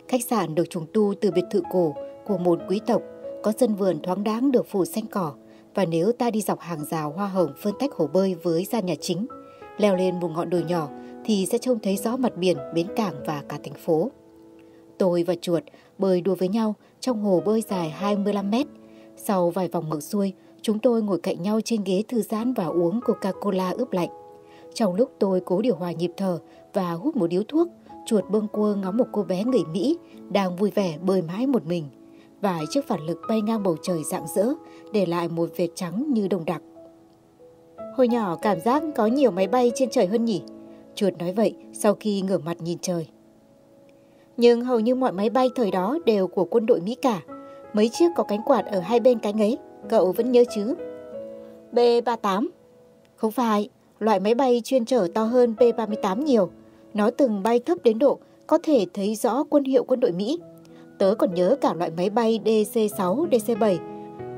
Khách sạn được trùng tu từ biệt thự cổ của một quý tộc, có sân vườn thoáng đáng được phủ xanh cỏ và nếu ta đi dọc hàng rào hoa hồng phân tách hồ bơi với gian nhà chính, leo lên một ngọn đồi nhỏ thì sẽ trông thấy rõ mặt biển, bến cảng và cả thành phố. Tôi và chuột bơi đua với nhau trong hồ bơi dài 25 mét. Sau vài vòng ngược xuôi, chúng tôi ngồi cạnh nhau trên ghế thư giãn và uống Coca-Cola ướp lạnh. Trong lúc tôi cố điều hòa nhịp thở và hút một điếu thuốc, chuột bâng quơ ngóng một cô bé người Mỹ đang vui vẻ bơi mãi một mình. Vài chiếc phản lực bay ngang bầu trời rạng rỡ, để lại một vệt trắng như đồng đặc. Hồi nhỏ cảm giác có nhiều máy bay trên trời hơn nhỉ? Chuột nói vậy sau khi ngửa mặt nhìn trời. Nhưng hầu như mọi máy bay thời đó đều của quân đội Mỹ cả. Mấy chiếc có cánh quạt ở hai bên cánh ấy, cậu vẫn nhớ chứ? B-38 Không phải, loại máy bay chuyên chở to hơn B-38 nhiều. Nó từng bay thấp đến độ có thể thấy rõ quân hiệu quân đội Mỹ. Tớ còn nhớ cả loại máy bay DC-6, DC-7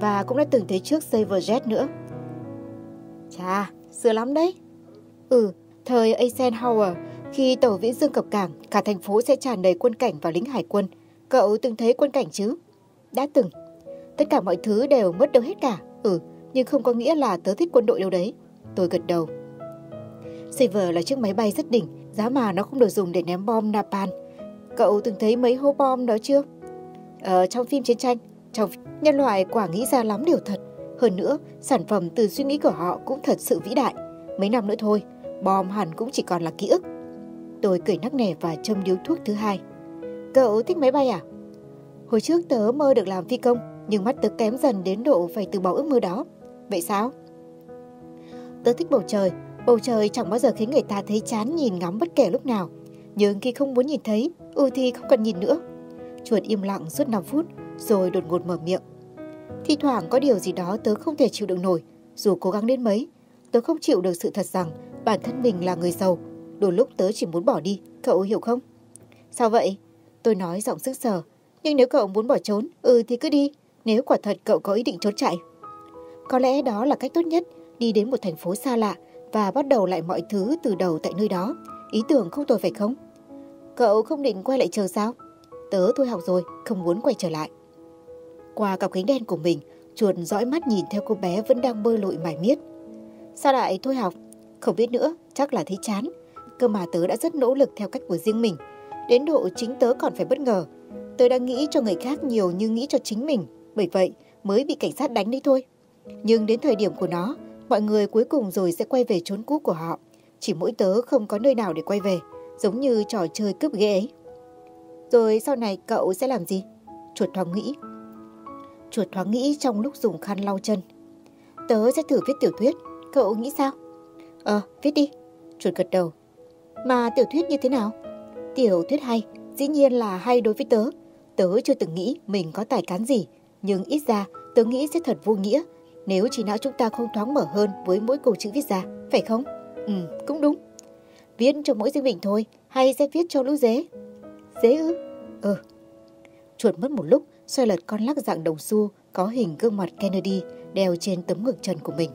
và cũng đã từng thấy trước Saberjet nữa. Chà, xưa lắm đấy. Ừ, thời Eisenhower, khi tàu viễn dương cập cảng, cả thành phố sẽ tràn đầy quân cảnh và lính hải quân. Cậu từng thấy quân cảnh chứ? Đã từng. Tất cả mọi thứ đều mất đâu hết cả. Ừ, nhưng không có nghĩa là tớ thích quân đội đâu đấy. Tôi gật đầu. Saver là chiếc máy bay rất đỉnh, giá mà nó không được dùng để ném bom napalm. Cậu từng thấy mấy hố bom đó chưa? Ở trong phim chiến tranh, trong nhân loại quả nghĩ ra lắm điều thật. Hơn nữa, sản phẩm từ suy nghĩ của họ cũng thật sự vĩ đại. Mấy năm nữa thôi, bom hẳn cũng chỉ còn là ký ức. Tôi cười nắc nẻ và châm điếu thuốc thứ hai. Cậu thích máy bay à? Hồi trước tớ mơ được làm phi công, nhưng mắt tớ kém dần đến độ phải từ bỏ ước mơ đó. Vậy sao? Tớ thích bầu trời. Bầu trời chẳng bao giờ khiến người ta thấy chán nhìn ngắm bất kể lúc nào. Nhưng khi không muốn nhìn thấy, ừ thì không cần nhìn nữa. Chuột im lặng suốt 5 phút, rồi đột ngột mở miệng. Thì thoảng có điều gì đó tớ không thể chịu được nổi, dù cố gắng đến mấy. Tớ không chịu được sự thật rằng bản thân mình là người giàu. Đôi lúc tớ chỉ muốn bỏ đi, cậu hiểu không? Sao vậy? Tôi nói giọng sức sờ. Nhưng nếu cậu muốn bỏ trốn, ừ thì cứ đi. Nếu quả thật cậu có ý định trốn chạy. Có lẽ đó là cách tốt nhất, đi đến một thành phố xa lạ và bắt đầu lại mọi thứ từ đầu tại nơi đó. Ý tưởng không tồi phải không? Cậu không định quay lại chờ sao? Tớ thôi học rồi, không muốn quay trở lại. Qua cặp kính đen của mình, chuột dõi mắt nhìn theo cô bé vẫn đang bơi lội mải miết. Sao lại thôi học? Không biết nữa, chắc là thấy chán. Cơ mà tớ đã rất nỗ lực theo cách của riêng mình. Đến độ chính tớ còn phải bất ngờ. Tớ đang nghĩ cho người khác nhiều như nghĩ cho chính mình. Bởi vậy mới bị cảnh sát đánh đấy thôi. Nhưng đến thời điểm của nó, mọi người cuối cùng rồi sẽ quay về chốn cũ của họ. Chỉ mỗi tớ không có nơi nào để quay về, giống như trò chơi cướp ghế ấy. Rồi sau này cậu sẽ làm gì? Chuột thoáng nghĩ. Chuột thoáng nghĩ trong lúc dùng khăn lau chân. Tớ sẽ thử viết tiểu thuyết. Cậu nghĩ sao? Ờ, viết đi. Chuột gật đầu. Mà tiểu thuyết như thế nào? Tiểu thuyết hay, dĩ nhiên là hay đối với tớ. Tớ chưa từng nghĩ mình có tài cán gì, nhưng ít ra tớ nghĩ sẽ thật vô nghĩa nếu trí não chúng ta không thoáng mở hơn với mỗi câu chữ viết ra, phải không? Ừ, cũng đúng. Viết cho mỗi riêng mình thôi, hay sẽ viết cho lũ dế? Dế ư? Ừ. Chuột mất một lúc, xoay lật con lắc dạng đồng xu có hình gương mặt Kennedy đeo trên tấm ngực trần của mình.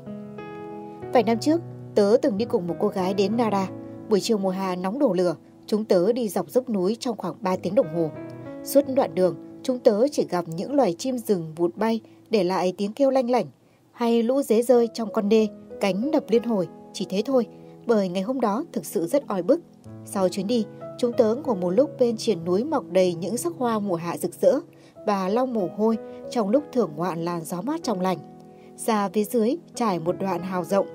Vài năm trước, tớ từng đi cùng một cô gái đến Nara. Buổi chiều mùa hạ nóng đổ lửa, chúng tớ đi dọc dốc núi trong khoảng 3 tiếng đồng hồ. Suốt đoạn đường, chúng tớ chỉ gặp những loài chim rừng vụt bay để lại tiếng kêu lanh lảnh hay lũ dế rơi trong con đê, cánh đập liên hồi, chỉ thế thôi, bởi ngày hôm đó thực sự rất oi bức. Sau chuyến đi, chúng tớ ngồi một lúc bên triển núi mọc đầy những sắc hoa mùa hạ rực rỡ và lau mồ hôi trong lúc thưởng ngoạn làn gió mát trong lành. Ra phía dưới trải một đoạn hào rộng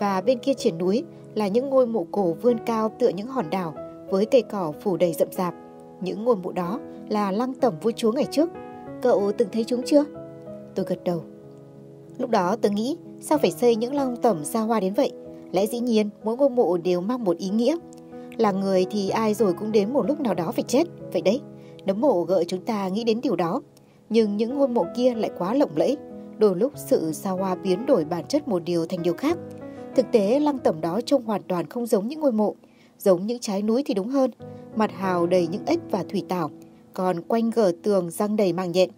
và bên kia triển núi là những ngôi mộ cổ vươn cao tựa những hòn đảo với cây cỏ phủ đầy rậm rạp. Những ngôi mộ đó là lăng tẩm vua chúa ngày trước. Cậu từng thấy chúng chưa? Tôi gật đầu. Lúc đó tôi nghĩ sao phải xây những long tẩm xa hoa đến vậy? Lẽ dĩ nhiên mỗi ngôi mộ đều mang một ý nghĩa. Là người thì ai rồi cũng đến một lúc nào đó phải chết, vậy đấy. Nấm mộ gợi chúng ta nghĩ đến điều đó. Nhưng những ngôi mộ kia lại quá lộng lẫy. Đôi lúc sự xa hoa biến đổi bản chất một điều thành điều khác. Thực tế lăng tẩm đó trông hoàn toàn không giống những ngôi mộ. Giống những trái núi thì đúng hơn. Mặt hào đầy những ếch và thủy tảo. còn quanh gờ tường răng đầy mạng nhện.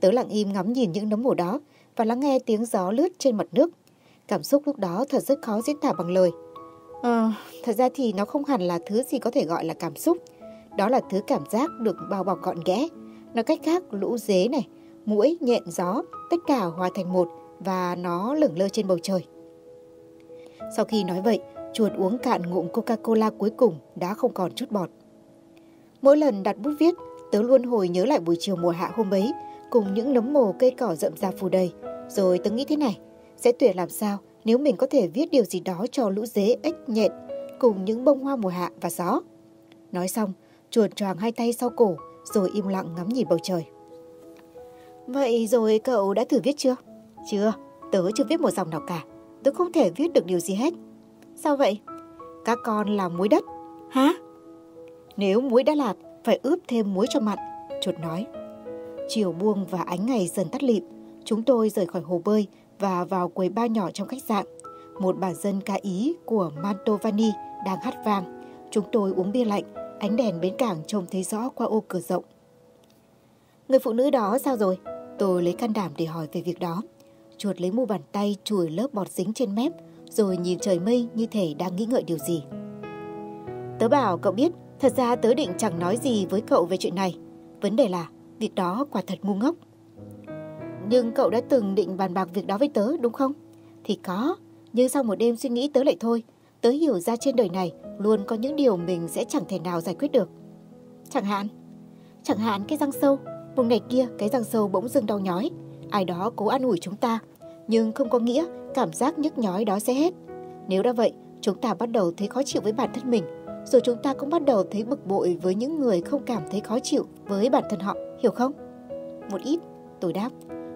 Tớ lặng im ngắm nhìn những nấm mồ đó và lắng nghe tiếng gió lướt trên mặt nước. Cảm xúc lúc đó thật rất khó diễn tả bằng lời. À, thật ra thì nó không hẳn là thứ gì có thể gọi là cảm xúc. Đó là thứ cảm giác được bao bọc gọn ghẽ. Nói cách khác, lũ dế này, mũi, nhện, gió, tất cả hòa thành một và nó lửng lơ trên bầu trời. Sau khi nói vậy, chuột uống cạn ngụm Coca-Cola cuối cùng đã không còn chút bọt. Mỗi lần đặt bút viết, tớ luôn hồi nhớ lại buổi chiều mùa hạ hôm ấy, cùng những nấm mồ cây cỏ rậm rạp phủ đầy. Rồi tớ nghĩ thế này, sẽ tuyệt làm sao nếu mình có thể viết điều gì đó cho lũ dế ếch nhện, cùng những bông hoa mùa hạ và gió. Nói xong, chuột choàng hai tay sau cổ, rồi im lặng ngắm nhìn bầu trời. Vậy rồi cậu đã thử viết chưa? Chưa, tớ chưa viết một dòng nào cả. Tớ không thể viết được điều gì hết. Sao vậy? Các con là muối đất. Hả? Nếu muối đã lạt, phải ướp thêm muối cho mặn, chuột nói. Chiều buông và ánh ngày dần tắt lịm, chúng tôi rời khỏi hồ bơi và vào quầy ba nhỏ trong khách sạn. Một bản dân ca Ý của Mantovani đang hát vang. Chúng tôi uống bia lạnh, ánh đèn bến cảng trông thấy rõ qua ô cửa rộng. Người phụ nữ đó sao rồi? Tôi lấy can đảm để hỏi về việc đó. Chuột lấy mu bàn tay chùi lớp bọt dính trên mép, rồi nhìn trời mây như thể đang nghĩ ngợi điều gì. Tớ bảo cậu biết, thật ra tớ định chẳng nói gì với cậu về chuyện này. Vấn đề là, việc đó quả thật ngu ngốc. Nhưng cậu đã từng định bàn bạc việc đó với tớ, đúng không? Thì có, nhưng sau một đêm suy nghĩ tớ lại thôi. Tớ hiểu ra trên đời này luôn có những điều mình sẽ chẳng thể nào giải quyết được. Chẳng hạn, chẳng hạn cái răng sâu, một ngày kia cái răng sâu bỗng dưng đau nhói. Ai đó cố an ủi chúng ta, nhưng không có nghĩa cảm giác nhức nhói đó sẽ hết. Nếu đã vậy, chúng ta bắt đầu thấy khó chịu với bản thân mình, rồi chúng ta cũng bắt đầu thấy bực bội với những người không cảm thấy khó chịu với bản thân họ, hiểu không? Một ít, tôi đáp.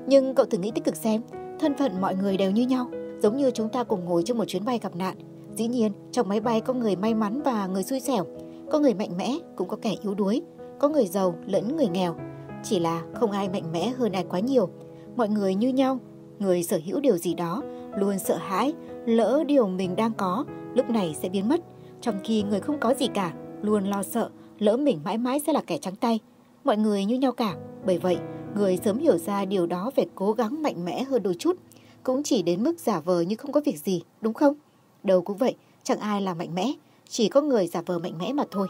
Nhưng cậu thử nghĩ tích cực xem, thân phận mọi người đều như nhau, giống như chúng ta cùng ngồi trong một chuyến bay gặp nạn. Dĩ nhiên, trong máy bay có người may mắn và người xui xẻo, có người mạnh mẽ, cũng có kẻ yếu đuối, có người giàu lẫn người nghèo. Chỉ là không ai mạnh mẽ hơn ai quá nhiều. Mọi người như nhau, người sở hữu điều gì đó luôn sợ hãi, lỡ điều mình đang có lúc này sẽ biến mất, trong khi người không có gì cả luôn lo sợ lỡ mình mãi mãi sẽ là kẻ trắng tay. Mọi người như nhau cả, bởi vậy người sớm hiểu ra điều đó phải cố gắng mạnh mẽ hơn đôi chút, cũng chỉ đến mức giả vờ như không có việc gì, đúng không? Đâu cũng vậy, chẳng ai là mạnh mẽ, chỉ có người giả vờ mạnh mẽ mà thôi.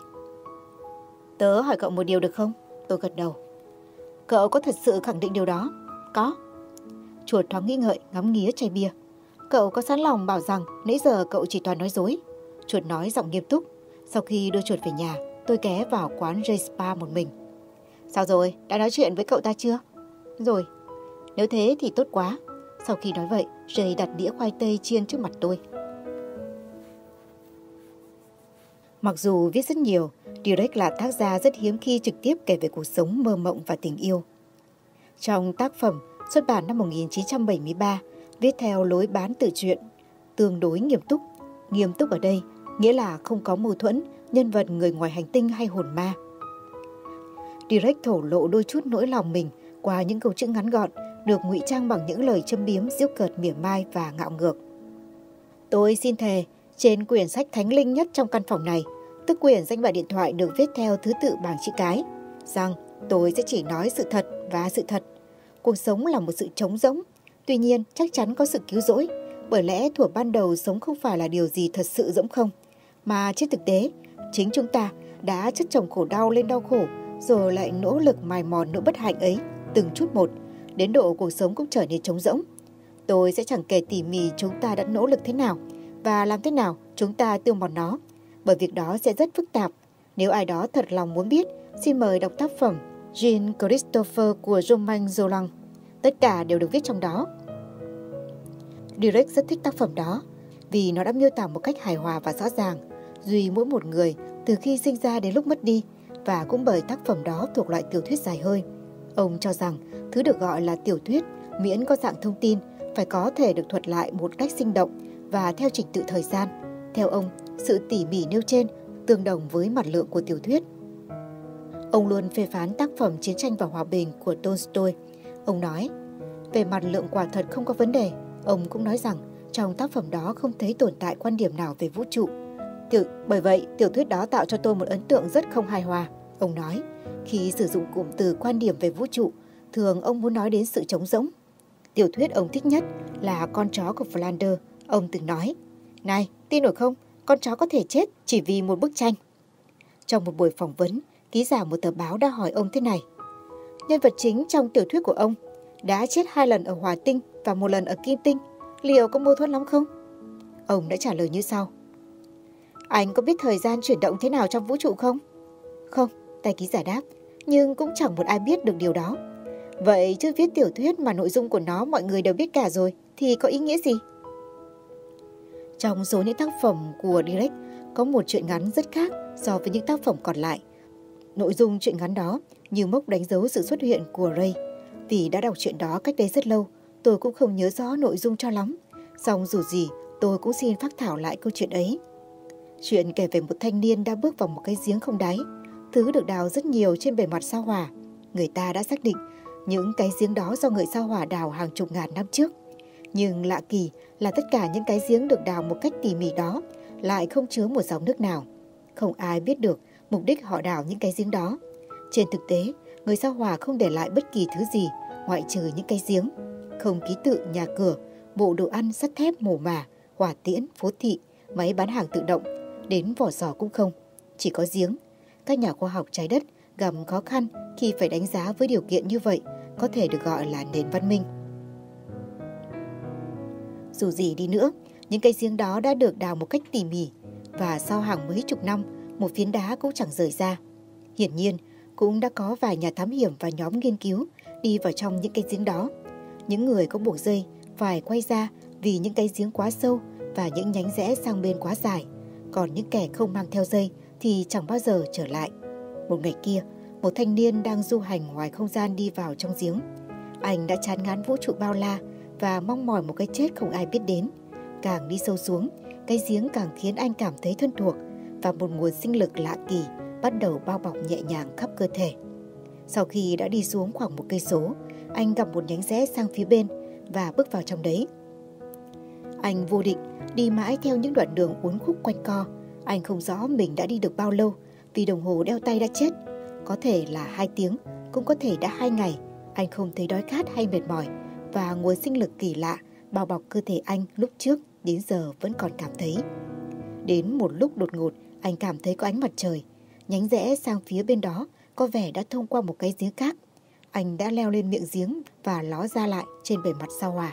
Tớ hỏi cậu một điều được không? Tôi gật đầu. Cậu có thật sự khẳng định điều đó? Có. Chuột thoáng nghĩ ngợi, ngắm nghía chai bia. Cậu có sẵn lòng bảo rằng nãy giờ cậu chỉ toàn nói dối. Chuột nói giọng nghiêm túc. Sau khi đưa chuột về nhà, tôi ghé vào quán J Spa một mình. Sao rồi, đã nói chuyện với cậu ta chưa? Rồi, nếu thế thì tốt quá. Sau khi nói vậy, Jay đặt đĩa khoai tây chiên trước mặt tôi. Mặc dù viết rất nhiều, Direct là tác gia rất hiếm khi trực tiếp kể về cuộc sống mơ mộng và tình yêu. Trong tác phẩm xuất bản năm 1973, viết theo lối bán tự truyện, tương đối nghiêm túc. Nghiêm túc ở đây nghĩa là không có mâu thuẫn, nhân vật người ngoài hành tinh hay hồn ma. Direct thổ lộ đôi chút nỗi lòng mình qua những câu chữ ngắn gọn, được ngụy trang bằng những lời châm biếm giễu cợt mỉa mai và ngạo ngược. Tôi xin thề, trên quyển sách thánh linh nhất trong căn phòng này, tức quyển danh bạ điện thoại được viết theo thứ tự bảng chữ cái, rằng tôi sẽ chỉ nói sự thật và sự thật. Cuộc sống là một sự trống rỗng, tuy nhiên chắc chắn có sự cứu rỗi, bởi lẽ thuở ban đầu sống không phải là điều gì thật sự rỗng không, mà trên thực tế, chính chúng ta đã chất chồng khổ đau lên đau khổ, rồi lại nỗ lực mài mòn nỗi bất hạnh ấy từng chút một, đến độ cuộc sống cũng trở nên trống rỗng. Tôi sẽ chẳng kể tỉ mỉ chúng ta đã nỗ lực thế nào và làm thế nào chúng ta tiêu mòn nó, bởi việc đó sẽ rất phức tạp. Nếu ai đó thật lòng muốn biết, xin mời đọc tác phẩm Jean Christopher của Romain Zolang. Tất cả đều được viết trong đó. Direct rất thích tác phẩm đó vì nó đã miêu tả một cách hài hòa và rõ ràng duy mỗi một người từ khi sinh ra đến lúc mất đi và cũng bởi tác phẩm đó thuộc loại tiểu thuyết dài hơi. Ông cho rằng thứ được gọi là tiểu thuyết miễn có dạng thông tin phải có thể được thuật lại một cách sinh động và theo trình tự thời gian. Theo ông, sự tỉ mỉ nêu trên tương đồng với mặt lượng của tiểu thuyết. Ông luôn phê phán tác phẩm Chiến tranh và Hòa bình của Tolstoy. Ông nói, về mặt lượng quả thật không có vấn đề. Ông cũng nói rằng trong tác phẩm đó không thấy tồn tại quan điểm nào về vũ trụ. Tiểu, bởi vậy, tiểu thuyết đó tạo cho tôi một ấn tượng rất không hài hòa. Ông nói, Khi sử dụng cụm từ quan điểm về vũ trụ, thường ông muốn nói đến sự trống rỗng. Tiểu thuyết ông thích nhất là Con chó của Flanders. Ông từng nói, Này, tin nổi không, con chó có thể chết chỉ vì một bức tranh. Trong một buổi phỏng vấn, ký giả một tờ báo đã hỏi ông thế này. Nhân vật chính trong tiểu thuyết của ông đã chết hai lần ở Hòa Tinh và một lần ở Kim Tinh. Liệu có mâu thuẫn lắm không? Ông đã trả lời như sau. Anh có biết thời gian chuyển động thế nào trong vũ trụ không? Không, tài ký giả đáp. Nhưng cũng chẳng một ai biết được điều đó. Vậy chứ viết tiểu thuyết mà nội dung của nó mọi người đều biết cả rồi thì có ý nghĩa gì? Trong số những tác phẩm của Direct có một chuyện ngắn rất khác so với những tác phẩm còn lại. Nội dung chuyện ngắn đó như mốc đánh dấu sự xuất hiện của Ray. Vì đã đọc chuyện đó cách đây rất lâu, tôi cũng không nhớ rõ nội dung cho lắm. Xong dù gì, tôi cũng xin phát thảo lại câu chuyện ấy. Chuyện kể về một thanh niên đã bước vào một cái giếng không đáy. Thứ được đào rất nhiều trên bề mặt sao hỏa. Người ta đã xác định những cái giếng đó do người sao hỏa đào hàng chục ngàn năm trước. Nhưng lạ kỳ là tất cả những cái giếng được đào một cách tỉ mỉ đó lại không chứa một dòng nước nào. Không ai biết được mục đích họ đào những cái giếng đó. Trên thực tế, người sao hỏa không để lại bất kỳ thứ gì ngoại trừ những cái giếng. Không ký tự nhà cửa, bộ đồ ăn sắt thép mổ mả, hỏa tiễn, phố thị, máy bán hàng tự động, đến vỏ sò cũng không. Chỉ có giếng. Các nhà khoa học trái đất gặp khó khăn khi phải đánh giá với điều kiện như vậy có thể được gọi là nền văn minh. Dù gì đi nữa, những cây giếng đó đã được đào một cách tỉ mỉ và sau hàng mấy chục năm, một phiến đá cũng chẳng rời ra. Hiển nhiên, cũng đã có vài nhà thám hiểm và nhóm nghiên cứu đi vào trong những cây giếng đó. Những người có buộc dây phải quay ra vì những cây giếng quá sâu và những nhánh rẽ sang bên quá dài. Còn những kẻ không mang theo dây thì chẳng bao giờ trở lại. Một ngày kia, một thanh niên đang du hành ngoài không gian đi vào trong giếng. Anh đã chán ngán vũ trụ bao la và mong mỏi một cái chết không ai biết đến. Càng đi sâu xuống, cái giếng càng khiến anh cảm thấy thân thuộc và một nguồn sinh lực lạ kỳ bắt đầu bao bọc nhẹ nhàng khắp cơ thể. Sau khi đã đi xuống khoảng một cây số, anh gặp một nhánh rẽ sang phía bên và bước vào trong đấy. Anh vô định đi mãi theo những đoạn đường uốn khúc quanh co. Anh không rõ mình đã đi được bao lâu vì đồng hồ đeo tay đã chết. Có thể là hai tiếng, cũng có thể đã hai ngày. Anh không thấy đói khát hay mệt mỏi và nguồn sinh lực kỳ lạ bao bọc cơ thể anh lúc trước đến giờ vẫn còn cảm thấy. Đến một lúc đột ngột, anh cảm thấy có ánh mặt trời. Nhánh rẽ sang phía bên đó có vẻ đã thông qua một cái giếng khác. Anh đã leo lên miệng giếng và ló ra lại trên bề mặt sao hỏa.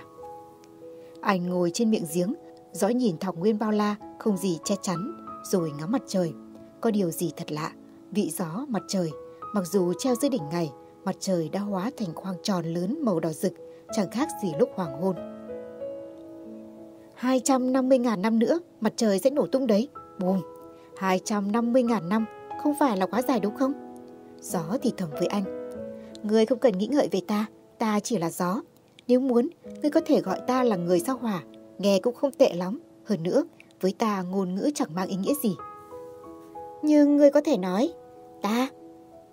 Anh ngồi trên miệng giếng, dõi nhìn thảo nguyên bao la, không gì che chắn, rồi ngắm mặt trời. Có điều gì thật lạ, vị gió mặt trời, mặc dù treo dưới đỉnh ngày, mặt trời đã hóa thành khoang tròn lớn màu đỏ rực, chẳng khác gì lúc hoàng hôn. 250.000 năm nữa, mặt trời sẽ nổ tung đấy. Bùm, 250.000 năm không phải là quá dài đúng không? Gió thì thầm với anh. Người không cần nghĩ ngợi về ta, ta chỉ là gió. Nếu muốn, ngươi có thể gọi ta là người sao hỏa, nghe cũng không tệ lắm. Hơn nữa, với ta ngôn ngữ chẳng mang ý nghĩa gì. Nhưng ngươi có thể nói, ta,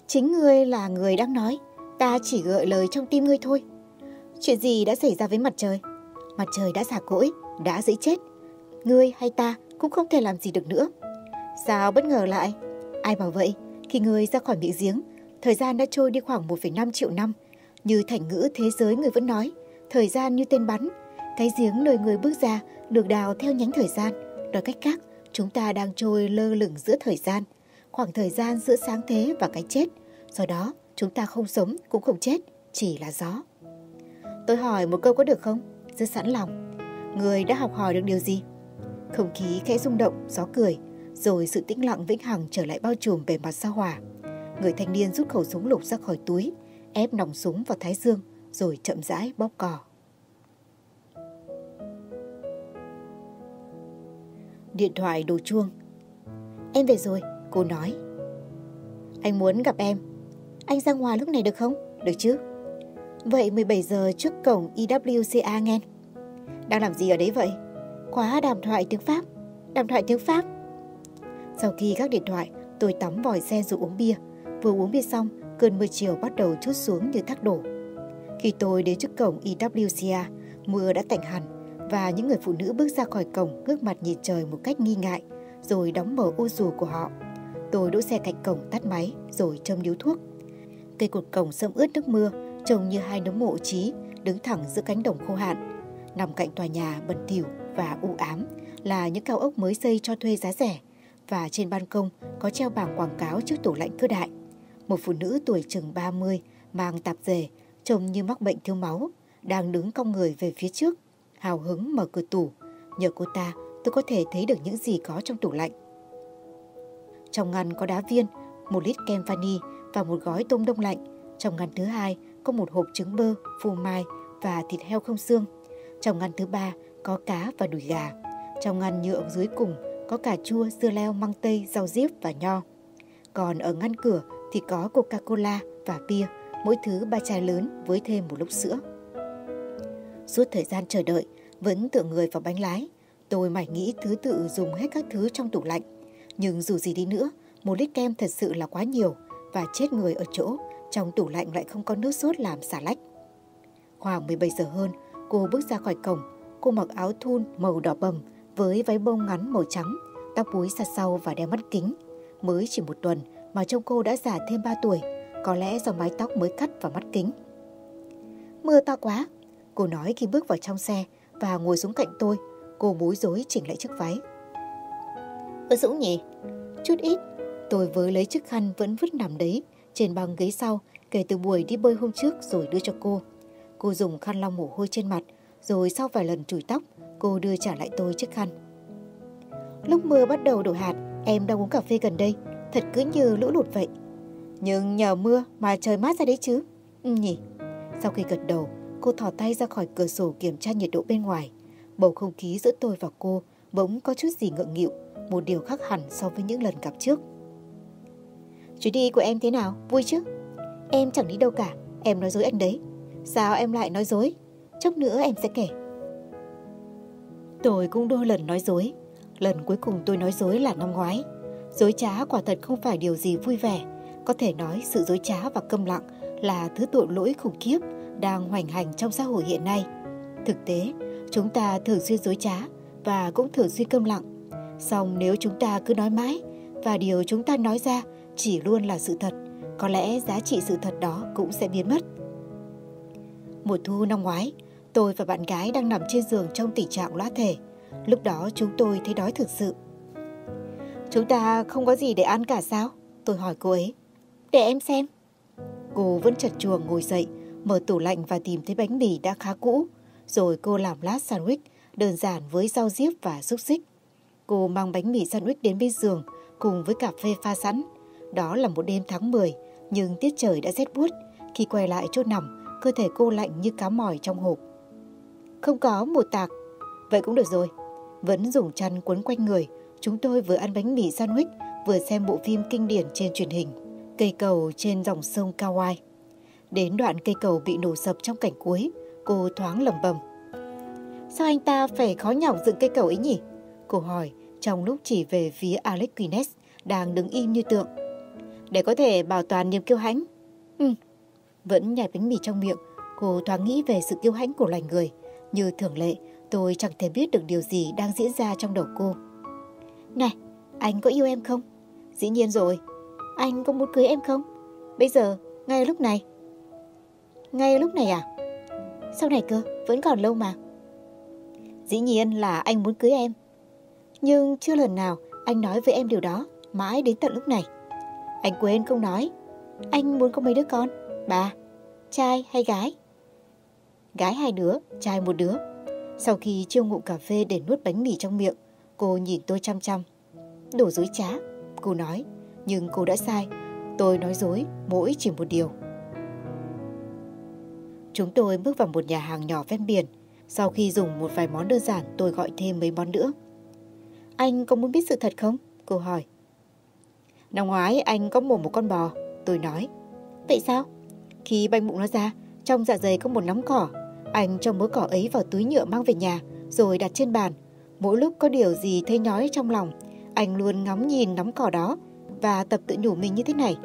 chính ngươi là người đang nói, ta chỉ gợi lời trong tim ngươi thôi. Chuyện gì đã xảy ra với mặt trời? Mặt trời đã giả cỗi, đã dễ chết. Ngươi hay ta cũng không thể làm gì được nữa. Sao bất ngờ lại? Ai bảo vậy? Khi ngươi ra khỏi miệng giếng, thời gian đã trôi đi khoảng 1,5 triệu năm. Như thành ngữ thế giới người vẫn nói, thời gian như tên bắn. Cái giếng nơi người bước ra được đào theo nhánh thời gian. Nói cách khác, chúng ta đang trôi lơ lửng giữa thời gian, khoảng thời gian giữa sáng thế và cái chết. Do đó, chúng ta không sống cũng không chết, chỉ là gió. Tôi hỏi một câu có được không? Rất sẵn lòng. Người đã học hỏi được điều gì? Không khí khẽ rung động, gió cười, rồi sự tĩnh lặng vĩnh hằng trở lại bao trùm bề mặt sao hỏa. Người thanh niên rút khẩu súng lục ra khỏi túi, ép nòng súng vào thái dương, rồi chậm rãi bóp cò. Điện thoại đổ chuông. Em về rồi, cô nói. Anh muốn gặp em. Anh ra ngoài lúc này được không? Được chứ? Vậy 17 giờ trước cổng EWCA nghe. Đang làm gì ở đấy vậy? Khóa đàm thoại tiếng Pháp. Đàm thoại tiếng Pháp. Sau khi gác điện thoại, tôi tắm vòi xe rồi uống bia. Vừa uống bia xong, cơn mưa chiều bắt đầu chút xuống như thác đổ. Khi tôi đến trước cổng EWCA, mưa đã tạnh hẳn và những người phụ nữ bước ra khỏi cổng ngước mặt nhìn trời một cách nghi ngại, rồi đóng mở ô dù của họ. Tôi đỗ xe cạnh cổng tắt máy rồi châm điếu thuốc. Cây cột cổng sâm ướt nước mưa, trông như hai nấm mộ trí đứng thẳng giữa cánh đồng khô hạn. Nằm cạnh tòa nhà bẩn thỉu và u ám là những cao ốc mới xây cho thuê giá rẻ và trên ban công có treo bảng quảng cáo trước tủ lạnh cơ đại. Một phụ nữ tuổi chừng 30 mang tạp dề, trông như mắc bệnh thiếu máu, đang đứng cong người về phía trước, hào hứng mở cửa tủ. Nhờ cô ta, tôi có thể thấy được những gì có trong tủ lạnh. Trong ngăn có đá viên, một lít kem vani và một gói tôm đông lạnh. Trong ngăn thứ hai có một hộp trứng bơ, phô mai và thịt heo không xương. Trong ngăn thứ ba có cá và đùi gà. Trong ngăn nhựa dưới cùng có cà chua, dưa leo, măng tây, rau diếp và nho. Còn ở ngăn cửa thì có Coca-Cola và bia, mỗi thứ ba chai lớn với thêm một lốc sữa. Suốt thời gian chờ đợi, vẫn tựa người vào bánh lái, tôi mải nghĩ thứ tự dùng hết các thứ trong tủ lạnh. Nhưng dù gì đi nữa, một lít kem thật sự là quá nhiều và chết người ở chỗ, trong tủ lạnh lại không có nước sốt làm xả lách. Khoảng 17 giờ hơn, cô bước ra khỏi cổng. Cô mặc áo thun màu đỏ bầm với váy bông ngắn màu trắng, tóc búi xa sau và đeo mắt kính. Mới chỉ một tuần mà trông cô đã già thêm 3 tuổi, có lẽ do mái tóc mới cắt và mắt kính. Mưa to quá, cô nói khi bước vào trong xe và ngồi xuống cạnh tôi. Cô bối rối chỉnh lại chiếc váy. Ơ Dũng nhỉ? Chút ít. Tôi với lấy chiếc khăn vẫn vứt nằm đấy trên băng ghế sau kể từ buổi đi bơi hôm trước rồi đưa cho cô. Cô dùng khăn lau mồ hôi trên mặt rồi sau vài lần chùi tóc cô đưa trả lại tôi chiếc khăn. Lúc mưa bắt đầu đổ hạt em đang uống cà phê gần đây thật cứ như lũ lụt vậy. Nhưng nhờ mưa mà trời mát ra đấy chứ. Ừ nhỉ. Sau khi gật đầu cô thò tay ra khỏi cửa sổ kiểm tra nhiệt độ bên ngoài. Bầu không khí giữa tôi và cô bỗng có chút gì ngượng nghịu, một điều khác hẳn so với những lần gặp trước. Chuyến đi của em thế nào? Vui chứ? Em chẳng đi đâu cả, em nói dối anh đấy. Sao em lại nói dối? Chốc nữa em sẽ kể. Tôi cũng đôi lần nói dối. Lần cuối cùng tôi nói dối là năm ngoái. Dối trá quả thật không phải điều gì vui vẻ. Có thể nói sự dối trá và câm lặng là thứ tội lỗi khủng khiếp đang hoành hành trong xã hội hiện nay. Thực tế, chúng ta thường xuyên dối trá và cũng thường xuyên câm lặng. Song nếu chúng ta cứ nói mãi và điều chúng ta nói ra chỉ luôn là sự thật, có lẽ giá trị sự thật đó cũng sẽ biến mất. Mùa thu năm ngoái, tôi và bạn gái đang nằm trên giường trong tình trạng lõa thể. Lúc đó chúng tôi thấy đói thực sự. Chúng ta không có gì để ăn cả sao? Tôi hỏi cô ấy. Để em xem. Cô vẫn chật chuồng ngồi dậy, mở tủ lạnh và tìm thấy bánh mì đã khá cũ. Rồi cô làm lát sandwich đơn giản với rau diếp và xúc xích. Cô mang bánh mì sandwich đến bên giường cùng với cà phê pha sẵn. Đó là một đêm tháng 10, nhưng tiết trời đã rét buốt. Khi quay lại chỗ nằm, cơ thể cô lạnh như cá mòi trong hộp. Không có một tạc. Vậy cũng được rồi. Vẫn dùng chăn quấn quanh người, chúng tôi vừa ăn bánh mì sandwich, vừa xem bộ phim kinh điển trên truyền hình. Cây cầu trên dòng sông Kauai. Đến đoạn cây cầu bị nổ sập trong cảnh cuối, cô thoáng lầm bầm. Sao anh ta phải khó nhọc dựng cây cầu ấy nhỉ? Cô hỏi trong lúc chỉ về phía Alex Guinness đang đứng im như tượng. Để có thể bảo toàn niềm kiêu hãnh. Ừ, vẫn nhai bánh mì trong miệng, cô thoáng nghĩ về sự kiêu hãnh của loài người. Như thường lệ, tôi chẳng thể biết được điều gì đang diễn ra trong đầu cô. Này, anh có yêu em không? Dĩ nhiên rồi. Anh có muốn cưới em không? Bây giờ, ngay lúc này. Ngay lúc này à? Sau này cơ, vẫn còn lâu mà. Dĩ nhiên là anh muốn cưới em. Nhưng chưa lần nào anh nói với em điều đó, mãi đến tận lúc này. Anh quên không nói. Anh muốn có mấy đứa con? Ba, trai hay gái? Gái hai đứa, trai một đứa. Sau khi chiêu ngụm cà phê để nuốt bánh mì trong miệng, cô nhìn tôi chăm chăm. Đổ dối trá, cô nói. Nhưng cô đã sai, tôi nói dối mỗi chỉ một điều. Chúng tôi bước vào một nhà hàng nhỏ ven biển. Sau khi dùng một vài món đơn giản, tôi gọi thêm mấy món nữa. Anh có muốn biết sự thật không? Cô hỏi. Năm ngoái anh có mổ một con bò, tôi nói. Vậy sao? Khi banh bụng nó ra, trong dạ dày có một nắm cỏ. Anh cho mớ cỏ ấy vào túi nhựa mang về nhà, rồi đặt trên bàn. Mỗi lúc có điều gì thấy nhói trong lòng, anh luôn ngắm nhìn nắm cỏ đó và tập tự nhủ mình như thế này.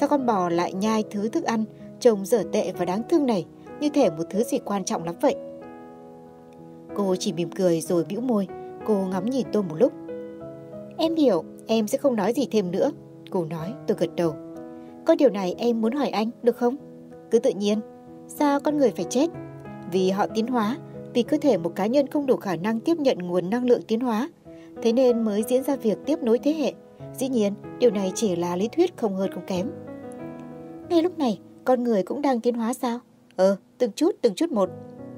Sao con bò lại nhai thứ thức ăn trông dở tệ và đáng thương này, như thể một thứ gì quan trọng lắm vậy. Cô chỉ mỉm cười rồi bĩu môi, cô ngắm nhìn tôi một lúc. Em hiểu, em sẽ không nói gì thêm nữa. Cô nói, tôi gật đầu. Có điều này em muốn hỏi anh, được không? Cứ tự nhiên. Sao con người phải chết? Vì họ tiến hóa, vì cơ thể một cá nhân không đủ khả năng tiếp nhận nguồn năng lượng tiến hóa. Thế nên mới diễn ra việc tiếp nối thế hệ. Dĩ nhiên, điều này chỉ là lý thuyết không hơn không kém. Ngay lúc này, con người cũng đang tiến hóa sao? Ờ, từng chút, từng chút một.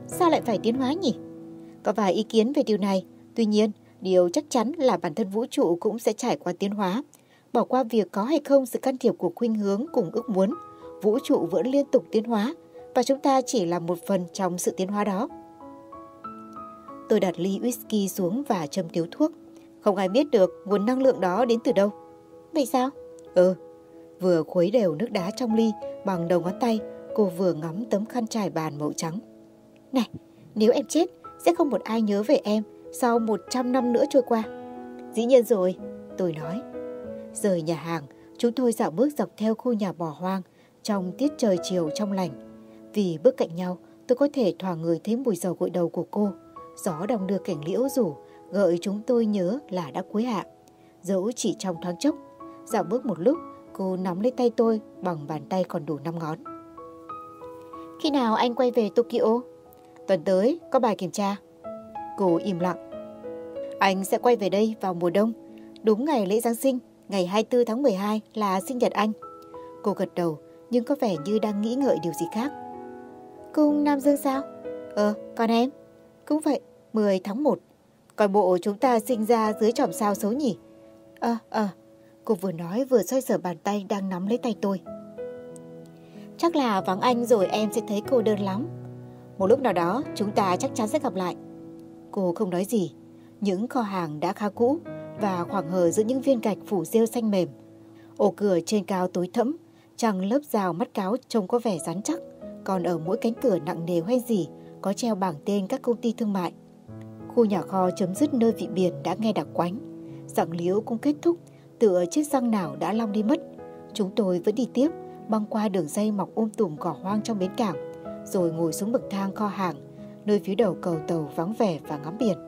Sao lại phải tiến hóa nhỉ? Có vài ý kiến về điều này. Tuy nhiên, điều chắc chắn là bản thân vũ trụ cũng sẽ trải qua tiến hóa. Bỏ qua việc có hay không sự can thiệp của khuynh hướng cùng ước muốn, vũ trụ vẫn liên tục tiến hóa và chúng ta chỉ là một phần trong sự tiến hóa đó. Tôi đặt ly whisky xuống và châm tiếu thuốc. Không ai biết được nguồn năng lượng đó đến từ đâu. Vậy sao? Ừ. Vừa khuấy đều nước đá trong ly bằng đầu ngón tay, cô vừa ngắm tấm khăn trải bàn màu trắng. Này, nếu em chết, sẽ không một ai nhớ về em sau 100 năm nữa trôi qua. Dĩ nhiên rồi, tôi nói. Rời nhà hàng, chúng tôi dạo bước dọc theo khu nhà bỏ hoang trong tiết trời chiều trong lành. Vì bước cạnh nhau, tôi có thể thoảng người thấy mùi dầu gội đầu của cô. Gió đồng đưa cảnh liễu rủ, gợi chúng tôi nhớ là đã cuối hạ. Dẫu chỉ trong thoáng chốc, dạo bước một lúc, cô nắm lấy tay tôi bằng bàn tay còn đủ năm ngón. Khi nào anh quay về Tokyo? Tuần tới, có bài kiểm tra. Cô im lặng. Anh sẽ quay về đây vào mùa đông, đúng ngày lễ Giáng sinh, ngày 24 tháng 12 là sinh nhật anh. Cô gật đầu, nhưng có vẻ như đang nghĩ ngợi điều gì khác. Cung Nam Dương sao? Ờ, con em? Cũng vậy, 10 tháng 1. Còn bộ chúng ta sinh ra dưới chòm sao xấu nhỉ? Ờ, ờ. Cô vừa nói vừa xoay sở bàn tay đang nắm lấy tay tôi. Chắc là vắng anh rồi em sẽ thấy cô đơn lắm. Một lúc nào đó chúng ta chắc chắn sẽ gặp lại. Cô không nói gì. Những kho hàng đã khá cũ và khoảng hờ giữa những viên gạch phủ rêu xanh mềm. Ổ cửa trên cao tối thẫm, chẳng lớp rào mắt cáo trông có vẻ rắn chắc. Còn ở mỗi cánh cửa nặng nề hoen gì có treo bảng tên các công ty thương mại. Khu nhà kho chấm dứt nơi vị biển đã nghe đặc quánh. Giọng liễu cũng kết thúc, tựa chiếc răng nào đã long đi mất. Chúng tôi vẫn đi tiếp, băng qua đường dây mọc ôm um tùm cỏ hoang trong bến cảng, rồi ngồi xuống bậc thang kho hàng, nơi phía đầu cầu tàu vắng vẻ và ngắm biển.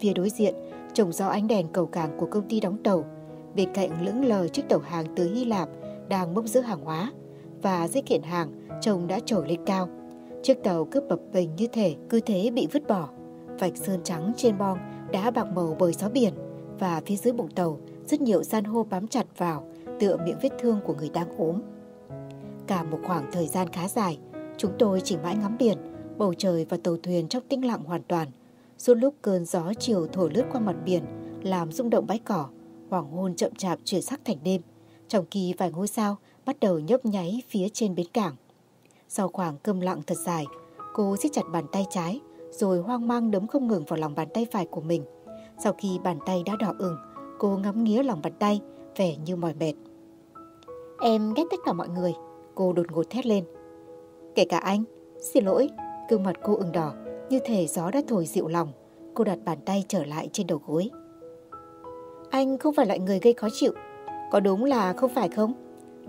Phía đối diện, trồng do ánh đèn cầu cảng của công ty đóng tàu, bên cạnh lững lờ chiếc tàu hàng từ Hy Lạp đang bốc giữ hàng hóa, và dây kiện hàng trông đã trồi lên cao. Chiếc tàu cứ bập bềnh như thể cứ thế bị vứt bỏ. Vạch sơn trắng trên bong đã bạc màu bởi gió biển và phía dưới bụng tàu rất nhiều san hô bám chặt vào tựa miệng vết thương của người đang ốm. Cả một khoảng thời gian khá dài, chúng tôi chỉ mãi ngắm biển, bầu trời và tàu thuyền trong tĩnh lặng hoàn toàn. Suốt lúc cơn gió chiều thổi lướt qua mặt biển, làm rung động bãi cỏ, hoàng hôn chậm chạp chuyển sắc thành đêm, trong khi vài ngôi sao bắt đầu nhấp nháy phía trên bến cảng. Sau khoảng câm lặng thật dài, cô siết chặt bàn tay trái, rồi hoang mang đấm không ngừng vào lòng bàn tay phải của mình. Sau khi bàn tay đã đỏ ửng, cô ngắm nghía lòng bàn tay, vẻ như mỏi mệt. Em ghét tất cả mọi người, cô đột ngột thét lên. Kể cả anh, xin lỗi, gương mặt cô ửng đỏ, như thể gió đã thổi dịu lòng. Cô đặt bàn tay trở lại trên đầu gối. Anh không phải loại người gây khó chịu, có đúng là không phải không?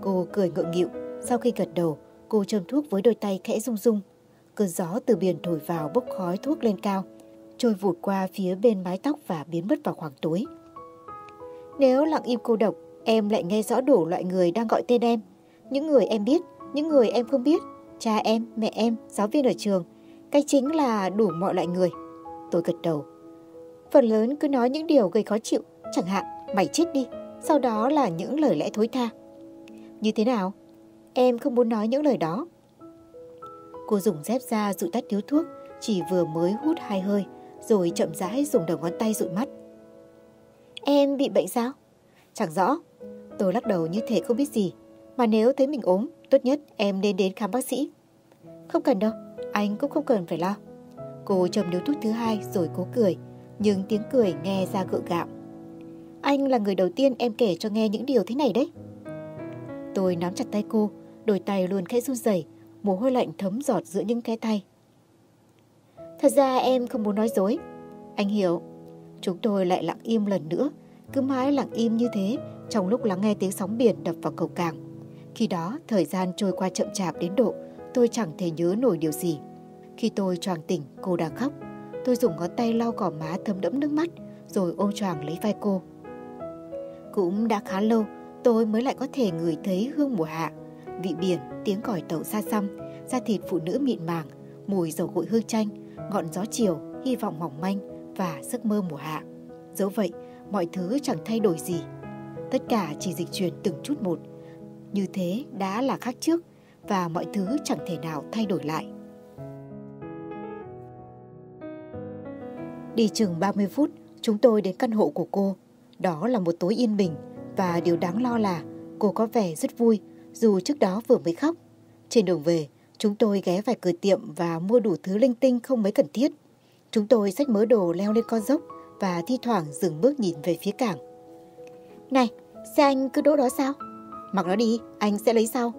Cô cười ngượng nghịu, sau khi gật đầu, cô châm thuốc với đôi tay khẽ rung rung. Cơn gió từ biển thổi vào bốc khói thuốc lên cao, trôi vụt qua phía bên mái tóc và biến mất vào khoảng tối. Nếu lặng im cô độc, em lại nghe rõ đủ loại người đang gọi tên em. Những người em biết, những người em không biết, cha em, mẹ em, giáo viên ở trường. Cái chính là đủ mọi loại người. Tôi gật đầu. Phần lớn cứ nói những điều gây khó chịu, chẳng hạn mày chết đi, sau đó là những lời lẽ thối tha. Như thế nào? Em không muốn nói những lời đó. Cô dùng dép ra dụi tắt điếu thuốc, chỉ vừa mới hút hai hơi, rồi chậm rãi dùng đầu ngón tay dụi mắt. Em bị bệnh sao? Chẳng rõ. Tôi lắc đầu như thể không biết gì. Mà nếu thấy mình ốm, tốt nhất em nên đến khám bác sĩ. Không cần đâu, anh cũng không cần phải lo. Cô chầm điếu thuốc thứ hai rồi cố cười, nhưng tiếng cười nghe ra gượng gạo. Anh là người đầu tiên em kể cho nghe những điều thế này đấy. Tôi nắm chặt tay cô, đôi tay luôn khẽ run rẩy, mồ hôi lạnh thấm giọt giữa những cái tay. Thật ra em không muốn nói dối. Anh hiểu. Chúng tôi lại lặng im lần nữa, cứ mãi lặng im như thế trong lúc lắng nghe tiếng sóng biển đập vào cầu cảng. Khi đó, thời gian trôi qua chậm chạp đến độ tôi chẳng thể nhớ nổi điều gì. Khi tôi choàng tỉnh, cô đã khóc. Tôi dùng ngón tay lau cỏ má thấm đẫm nước mắt, rồi ôm choàng lấy vai cô. Cũng đã khá lâu tôi mới lại có thể ngửi thấy hương mùa hạ. vị biển, tiếng còi tàu xa xăm, da thịt phụ nữ mịn màng, mùi dầu gội hương chanh, ngọn gió chiều, hy vọng mỏng manh và giấc mơ mùa hạ. Dẫu vậy, mọi thứ chẳng thay đổi gì. Tất cả chỉ dịch chuyển từng chút một. Như thế đã là khác trước và mọi thứ chẳng thể nào thay đổi lại. Đi chừng 30 phút, chúng tôi đến căn hộ của cô. Đó là một tối yên bình và điều đáng lo là cô có vẻ rất vui dù trước đó vừa mới khóc. Trên đường về, chúng tôi ghé vài cửa tiệm và mua đủ thứ linh tinh không mấy cần thiết. Chúng tôi xách mớ đồ leo lên con dốc và thi thoảng dừng bước nhìn về phía cảng. Này, xe anh cứ đỗ đó sao? Mặc nó đi, anh sẽ lấy sau.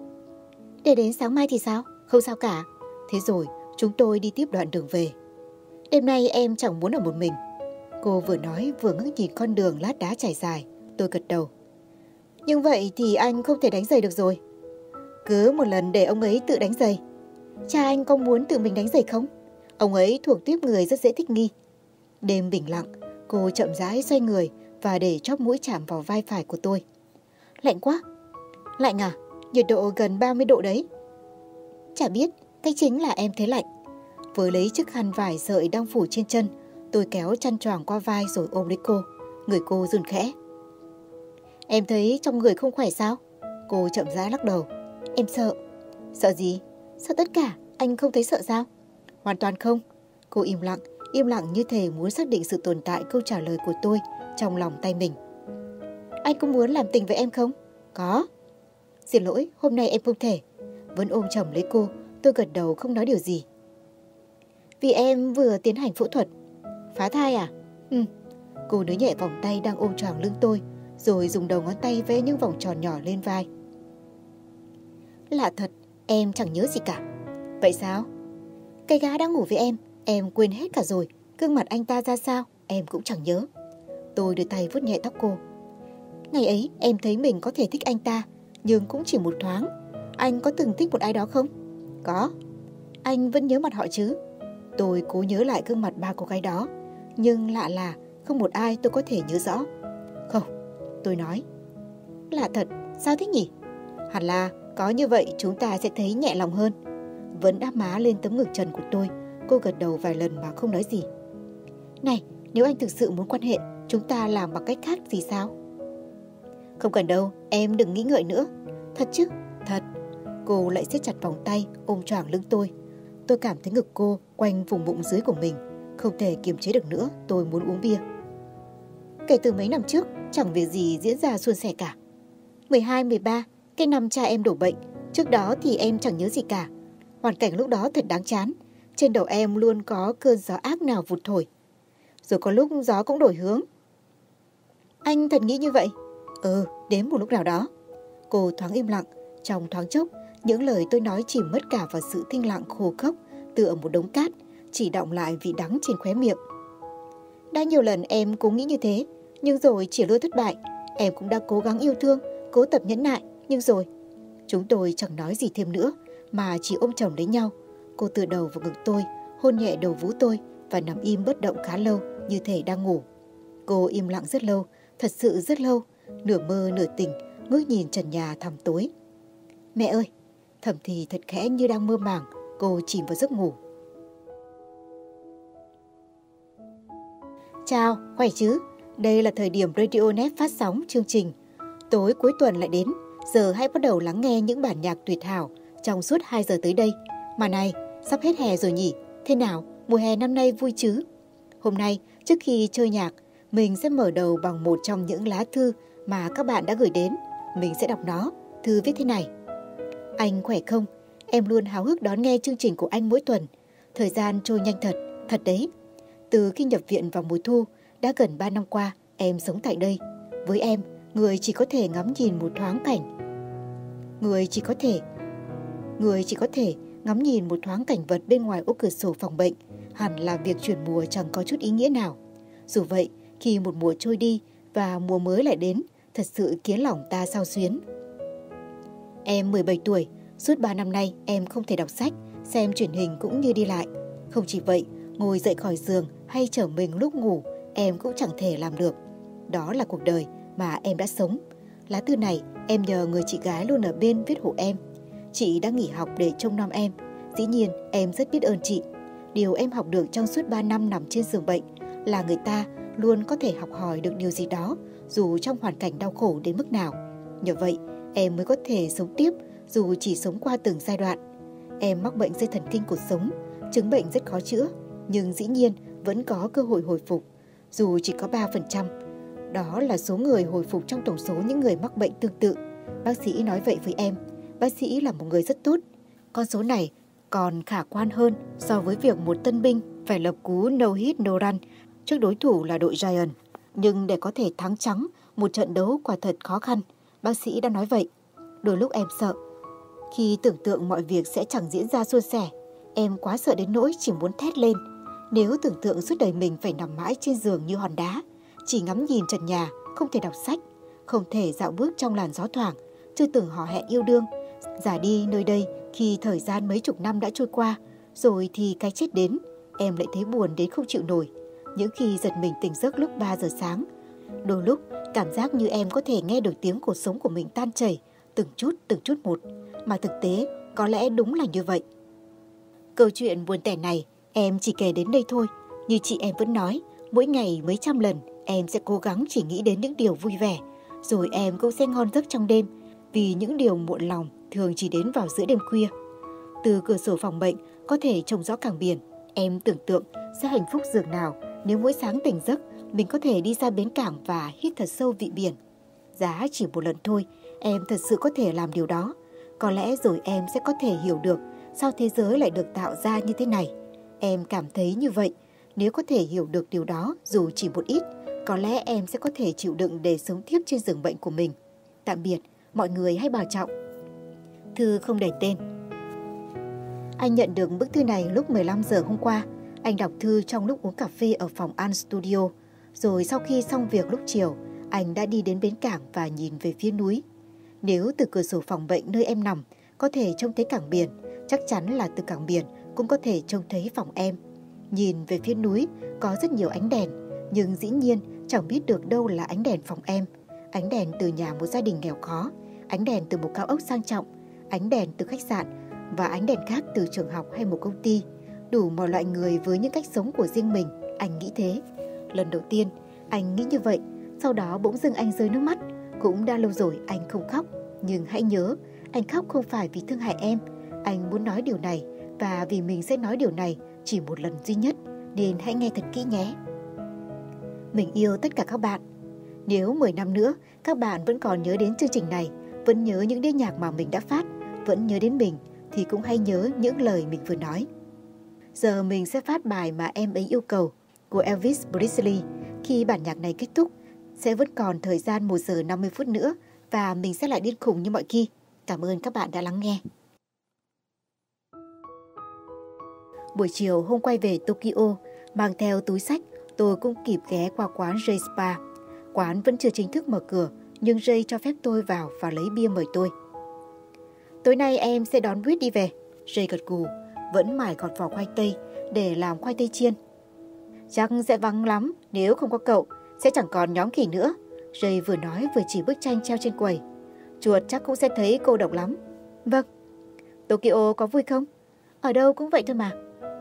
Để đến sáng mai thì sao? Không sao cả. Thế rồi, chúng tôi đi tiếp đoạn đường về. Đêm nay em chẳng muốn ở một mình. Cô vừa nói vừa ngước nhìn con đường lát đá trải dài. Tôi gật đầu. Nhưng vậy thì anh không thể đánh giày được rồi. Cứ một lần để ông ấy tự đánh giày. Cha anh có muốn tự mình đánh giày không? Ông ấy thuộc tiếp người rất dễ thích nghi. Đêm bình lặng, cô chậm rãi xoay người và để chóp mũi chạm vào vai phải của tôi. Lạnh quá. Lạnh à? Nhiệt độ gần 30 độ đấy. Chả biết, cái chính là em thấy lạnh. Với lấy chiếc khăn vải sợi đang phủ trên chân, tôi kéo chăn choàng qua vai rồi ôm lấy cô. Người cô run khẽ. Em thấy trong người không khỏe sao? Cô chậm rãi lắc đầu. Em sợ. Sợ gì? Sợ tất cả, anh không thấy sợ sao? Hoàn toàn không. Cô im lặng, im lặng như thể muốn xác định sự tồn tại câu trả lời của tôi trong lòng tay mình. Anh có muốn làm tình với em không? Có. Xin lỗi, hôm nay em không thể. Vẫn ôm chồng lấy cô, tôi gật đầu không nói điều gì. Vì em vừa tiến hành phẫu thuật. Phá thai à? Ừ. Cô nới nhẹ vòng tay đang ôm tròn lưng tôi, rồi dùng đầu ngón tay vẽ những vòng tròn nhỏ lên vai. Lạ thật, em chẳng nhớ gì cả. Vậy sao? Cái gã đang ngủ với em, em quên hết cả rồi. Gương mặt anh ta ra sao, em cũng chẳng nhớ. Tôi đưa tay vuốt nhẹ tóc cô. Ngày ấy em thấy mình có thể thích anh ta, nhưng cũng chỉ một thoáng. Anh có từng thích một ai đó không? Có. Anh vẫn nhớ mặt họ chứ? Tôi cố nhớ lại gương mặt ba cô gái đó, nhưng lạ là không một ai tôi có thể nhớ rõ. Không, tôi nói. Lạ thật, sao thế nhỉ? Hẳn là có như vậy chúng ta sẽ thấy nhẹ lòng hơn. Vẫn đáp má lên tấm ngực trần của tôi, cô gật đầu vài lần mà không nói gì. Này, nếu anh thực sự muốn quan hệ, chúng ta làm bằng cách khác gì sao? Không cần đâu, em đừng nghĩ ngợi nữa. Thật chứ? Thật. Cô lại siết chặt vòng tay, ôm choàng lưng tôi. Tôi cảm thấy ngực cô quanh vùng bụng dưới của mình. Không thể kiềm chế được nữa, tôi muốn uống bia. Kể từ mấy năm trước, chẳng việc gì diễn ra suôn sẻ cả. 12, 13, cái năm cha em đổ bệnh. Trước đó thì em chẳng nhớ gì cả. Hoàn cảnh lúc đó thật đáng chán. Trên đầu em luôn có cơn gió ác nào vụt thổi. Rồi có lúc gió cũng đổi hướng. Anh thật nghĩ như vậy? Ừ, đến một lúc nào đó. Cô thoáng im lặng, trong thoáng chốc, những lời tôi nói chỉ mất cả vào sự thinh lặng khô khốc tựa một đống cát, chỉ động lại vị đắng trên khóe miệng. Đã nhiều lần em cũng nghĩ như thế, nhưng rồi chỉ luôn thất bại. Em cũng đã cố gắng yêu thương, cố tập nhẫn nại, nhưng rồi. Chúng tôi chẳng nói gì thêm nữa, mà chỉ ôm chồng lấy nhau. Cô tựa đầu vào ngực tôi, hôn nhẹ đầu vú tôi và nằm im bất động khá lâu như thể đang ngủ. Cô im lặng rất lâu, thật sự rất lâu, nửa mơ nửa tỉnh, ngước nhìn trần nhà thầm tối. Mẹ ơi! Thầm thì thật khẽ như đang mơ màng, cô chìm vào giấc ngủ. Chào, khỏe chứ? Đây là thời điểm radio net phát sóng chương trình. Tối cuối tuần lại đến, giờ hãy bắt đầu lắng nghe những bản nhạc tuyệt hảo trong suốt 2 giờ tới đây. Mà này, sắp hết hè rồi nhỉ? Thế nào, mùa hè năm nay vui chứ? Hôm nay, trước khi chơi nhạc, mình sẽ mở đầu bằng một trong những lá thư mà các bạn đã gửi đến. Mình sẽ đọc nó. Thư viết thế này. Anh khỏe không? Em luôn háo hức đón nghe chương trình của anh mỗi tuần. Thời gian trôi nhanh thật, thật đấy. Từ khi nhập viện vào mùa thu, đã gần 3 năm qua, em sống tại đây. Với em, người chỉ có thể ngắm nhìn một thoáng cảnh. Người chỉ có thể người chỉ có thể ngắm nhìn một thoáng cảnh vật bên ngoài ô cửa sổ phòng bệnh, hẳn là việc chuyển mùa chẳng có chút ý nghĩa nào. Dù vậy, khi một mùa trôi đi và mùa mới lại đến, thật sự khiến lòng ta sao xuyến. Em 17 tuổi, suốt 3 năm nay em không thể đọc sách, xem truyền hình cũng như đi lại. Không chỉ vậy, ngồi dậy khỏi giường hay trở mình lúc ngủ, em cũng chẳng thể làm được. Đó là cuộc đời mà em đã sống. Lá thư này em nhờ người chị gái luôn ở bên viết hộ em. Chị đã nghỉ học để trông nom em. Dĩ nhiên, em rất biết ơn chị. Điều em học được trong suốt 3 năm nằm trên giường bệnh là người ta luôn có thể học hỏi được điều gì đó dù trong hoàn cảnh đau khổ đến mức nào. Nhờ vậy, em mới có thể sống tiếp dù chỉ sống qua từng giai đoạn. Em mắc bệnh dây thần kinh cuộc sống, chứng bệnh rất khó chữa, nhưng dĩ nhiên vẫn có cơ hội hồi phục, dù chỉ có 3%. Đó là số người hồi phục trong tổng số những người mắc bệnh tương tự. Bác sĩ nói vậy với em. Bác sĩ là một người rất tốt. Con số này còn khả quan hơn so với việc một tân binh phải lập cú no hit no run trước đối thủ là đội Giant. Nhưng để có thể thắng trắng một trận đấu quả thật khó khăn, bác sĩ đã nói vậy. Đôi lúc em sợ. Khi tưởng tượng mọi việc sẽ chẳng diễn ra suôn sẻ, em quá sợ đến nỗi chỉ muốn thét lên. Nếu tưởng tượng suốt đời mình phải nằm mãi trên giường như hòn đá, chỉ ngắm nhìn trần nhà, không thể đọc sách, không thể dạo bước trong làn gió thoảng, chưa từng hò hẹn yêu đương, giả đi nơi đây khi thời gian mấy chục năm đã trôi qua, rồi thì cái chết đến, em lại thấy buồn đến không chịu nổi. Những khi giật mình tỉnh giấc lúc 3 giờ sáng, đôi lúc cảm giác như em có thể nghe được tiếng cuộc sống của mình tan chảy, từng chút từng chút một, mà thực tế có lẽ đúng là như vậy. Câu chuyện buồn tẻ này em chỉ kể đến đây thôi, như chị em vẫn nói, mỗi ngày mấy trăm lần em sẽ cố gắng chỉ nghĩ đến những điều vui vẻ, rồi em cũng sẽ ngon giấc trong đêm, vì những điều muộn lòng thường chỉ đến vào giữa đêm khuya. Từ cửa sổ phòng bệnh có thể trông rõ cảng biển, em tưởng tượng sẽ hạnh phúc dường nào nếu mỗi sáng tỉnh giấc mình có thể đi ra bến cảng và hít thật sâu vị biển. Giá chỉ một lần thôi, em thật sự có thể làm điều đó. Có lẽ rồi em sẽ có thể hiểu được sao thế giới lại được tạo ra như thế này. Em cảm thấy như vậy, nếu có thể hiểu được điều đó dù chỉ một ít, có lẽ em sẽ có thể chịu đựng để sống tiếp trên giường bệnh của mình. Tạm biệt, mọi người hãy bảo trọng. Thư không đẩy tên Anh nhận được bức thư này lúc 15 giờ hôm qua. Anh đọc thư trong lúc uống cà phê ở phòng An Studio. Rồi sau khi xong việc lúc chiều, anh đã đi đến bến cảng và nhìn về phía núi. Nếu từ cửa sổ phòng bệnh nơi em nằm có thể trông thấy cảng biển, chắc chắn là từ cảng biển cũng có thể trông thấy phòng em. Nhìn về phía núi có rất nhiều ánh đèn, nhưng dĩ nhiên chẳng biết được đâu là ánh đèn phòng em. Ánh đèn từ nhà một gia đình nghèo khó, ánh đèn từ một cao ốc sang trọng, ánh đèn từ khách sạn và ánh đèn khác từ trường học hay một công ty. Đủ mọi loại người với những cách sống của riêng mình, anh nghĩ thế. Lần đầu tiên, anh nghĩ như vậy, sau đó bỗng dưng anh rơi nước mắt. Cũng đã lâu rồi anh không khóc, nhưng hãy nhớ, anh khóc không phải vì thương hại em. Anh muốn nói điều này và vì mình sẽ nói điều này chỉ một lần duy nhất, nên hãy nghe thật kỹ nhé. Mình yêu tất cả các bạn. Nếu 10 năm nữa các bạn vẫn còn nhớ đến chương trình này, vẫn nhớ những đĩa nhạc mà mình đã phát, vẫn nhớ đến mình, thì cũng hãy nhớ những lời mình vừa nói. Giờ mình sẽ phát bài mà em ấy yêu cầu của Elvis Presley. Khi bản nhạc này kết thúc, sẽ vẫn còn thời gian 1 giờ 50 phút nữa và mình sẽ lại điên khùng như mọi khi. Cảm ơn các bạn đã lắng nghe. Buổi chiều hôm quay về Tokyo, mang theo túi sách, tôi cũng kịp ghé qua quán J Spa. Quán vẫn chưa chính thức mở cửa, nhưng J cho phép tôi vào và lấy bia mời tôi. Tối nay em sẽ đón Buýt đi về. J gật gù, vẫn mài gọt vỏ khoai tây để làm khoai tây chiên. Chắc sẽ vắng lắm, nếu không có cậu, sẽ chẳng còn nhóm khỉ nữa. Ray vừa nói vừa chỉ bức tranh treo trên quầy. Chuột chắc cũng sẽ thấy cô độc lắm. Vâng. Tokyo có vui không? Ở đâu cũng vậy thôi mà.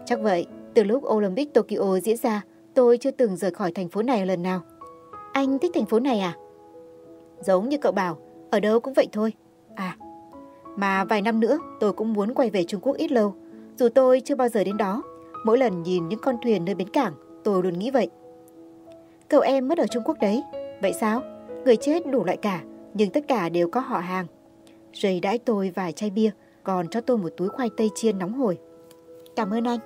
Chắc vậy, từ lúc Olympic Tokyo diễn ra, tôi chưa từng rời khỏi thành phố này lần nào. Anh thích thành phố này à? Giống như cậu bảo, ở đâu cũng vậy thôi. À, mà vài năm nữa tôi cũng muốn quay về Trung Quốc ít lâu. Dù tôi chưa bao giờ đến đó, mỗi lần nhìn những con thuyền nơi bến cảng, tôi luôn nghĩ vậy. Cậu em mất ở Trung Quốc đấy. Vậy sao? Người chết đủ loại cả, nhưng tất cả đều có họ hàng. Ray đãi tôi vài chai bia, còn cho tôi một túi khoai tây chiên nóng hổi. Cảm ơn anh.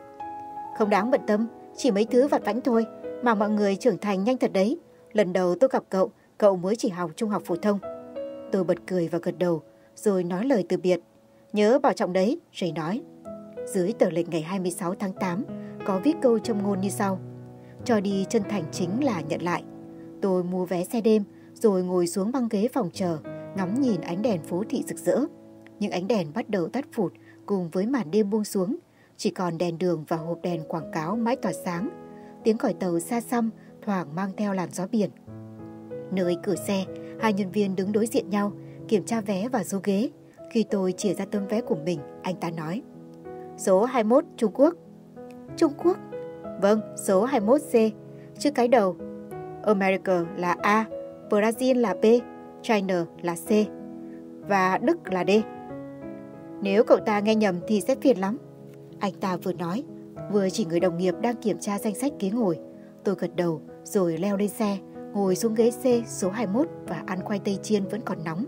Không đáng bận tâm, chỉ mấy thứ vặt vãnh thôi, mà mọi người trưởng thành nhanh thật đấy. Lần đầu tôi gặp cậu, cậu mới chỉ học trung học phổ thông. Tôi bật cười và gật đầu, rồi nói lời từ biệt. Nhớ bảo trọng đấy, Ray nói. Dưới tờ lịch ngày 26 tháng 8, có viết câu trong ngôn như sau. Cho đi chân thành chính là nhận lại. Tôi mua vé xe đêm, rồi ngồi xuống băng ghế phòng chờ, ngắm nhìn ánh đèn phố thị rực rỡ. Những ánh đèn bắt đầu tắt phụt cùng với màn đêm buông xuống. Chỉ còn đèn đường và hộp đèn quảng cáo mãi tỏa sáng. Tiếng còi tàu xa xăm thoảng mang theo làn gió biển. Nơi cửa xe, hai nhân viên đứng đối diện nhau, kiểm tra vé và số ghế. Khi tôi chỉ ra tấm vé của mình, anh ta nói. Số 21 Trung Quốc. Trung Quốc? Vâng, số 21C. Chữ cái đầu. America là A, Brazil là B, China là C và Đức là D. Nếu cậu ta nghe nhầm thì sẽ phiền lắm. Anh ta vừa nói, vừa chỉ người đồng nghiệp đang kiểm tra danh sách ghế ngồi. Tôi gật đầu rồi leo lên xe, ngồi xuống ghế C số 21 và ăn khoai tây chiên vẫn còn nóng.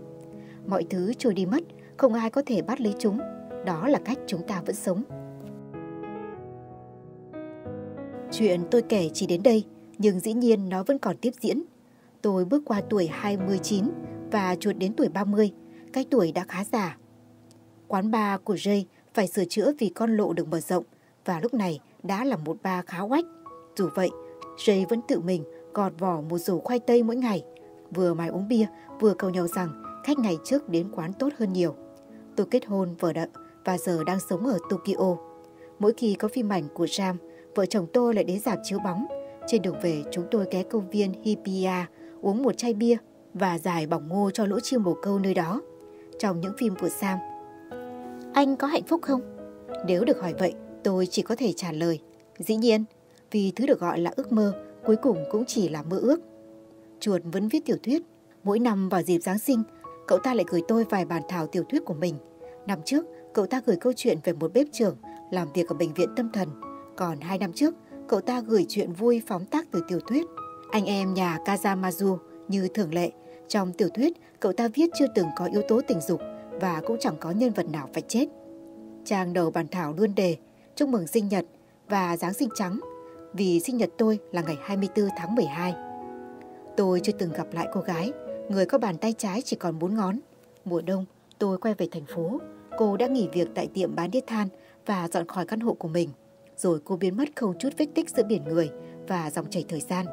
Mọi thứ trôi đi mất, không ai có thể bắt lấy chúng. Đó là cách chúng ta vẫn sống. Chuyện tôi kể chỉ đến đây, nhưng dĩ nhiên nó vẫn còn tiếp diễn. Tôi bước qua tuổi 29 và chuột đến tuổi 30, cái tuổi đã khá già. Quán bar của Jay phải sửa chữa vì con lộ được mở rộng và lúc này đã là một bar khá oách. Dù vậy, Jay vẫn tự mình gọt vỏ một rổ khoai tây mỗi ngày, vừa mài uống bia, vừa cầu nhau rằng khách ngày trước đến quán tốt hơn nhiều. Tôi kết hôn vợ đợi và giờ đang sống ở Tokyo. Mỗi khi có phim ảnh của Sam, vợ chồng tôi lại đến dạp chiếu bóng. Trên đường về chúng tôi ghé công viên Hippia uống một chai bia và giải bỏng ngô cho lũ chim bồ câu nơi đó. Trong những phim của Sam, anh có hạnh phúc không? Nếu được hỏi vậy, tôi chỉ có thể trả lời. Dĩ nhiên, vì thứ được gọi là ước mơ cuối cùng cũng chỉ là mơ ước. Chuột vẫn viết tiểu thuyết. Mỗi năm vào dịp Giáng sinh, cậu ta lại gửi tôi vài bản thảo tiểu thuyết của mình. Năm trước, cậu ta gửi câu chuyện về một bếp trưởng làm việc ở bệnh viện tâm thần. Còn hai năm trước, cậu ta gửi chuyện vui phóng tác từ tiểu thuyết. Anh em nhà Kazamazu như thường lệ. Trong tiểu thuyết, cậu ta viết chưa từng có yếu tố tình dục và cũng chẳng có nhân vật nào phải chết. Trang đầu bàn thảo luôn đề chúc mừng sinh nhật và Giáng sinh trắng vì sinh nhật tôi là ngày 24 tháng 12. Tôi chưa từng gặp lại cô gái, người có bàn tay trái chỉ còn bốn ngón. Mùa đông, tôi quay về thành phố. Cô đã nghỉ việc tại tiệm bán điếc than và dọn khỏi căn hộ của mình. Rồi cô biến mất không chút vết tích giữa biển người và dòng chảy thời gian.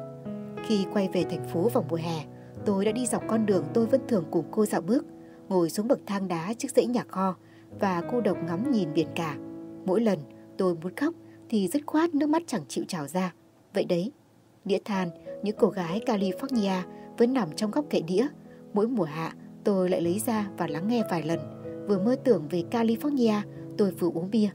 Khi quay về thành phố vào mùa hè, tôi đã đi dọc con đường tôi vẫn thường cùng cô dạo bước, ngồi xuống bậc thang đá trước dãy nhà kho và cô độc ngắm nhìn biển cả. Mỗi lần tôi muốn khóc thì dứt khoát nước mắt chẳng chịu trào ra. Vậy đấy, đĩa than, những cô gái California vẫn nằm trong góc kệ đĩa. Mỗi mùa hạ, tôi lại lấy ra và lắng nghe vài lần. Vừa mơ tưởng về California, tôi vừa uống bia.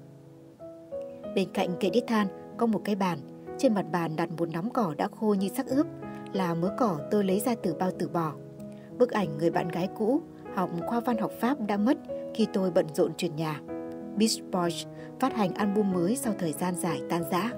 Bên cạnh kệ đít than có một cái bàn. Trên mặt bàn đặt một nắm cỏ đã khô như sắc ướp, là mớ cỏ tôi lấy ra từ bao tử bò. Bức ảnh người bạn gái cũ học khoa văn học Pháp đã mất khi tôi bận rộn chuyển nhà. Beach Boys phát hành album mới sau thời gian dài tan rã.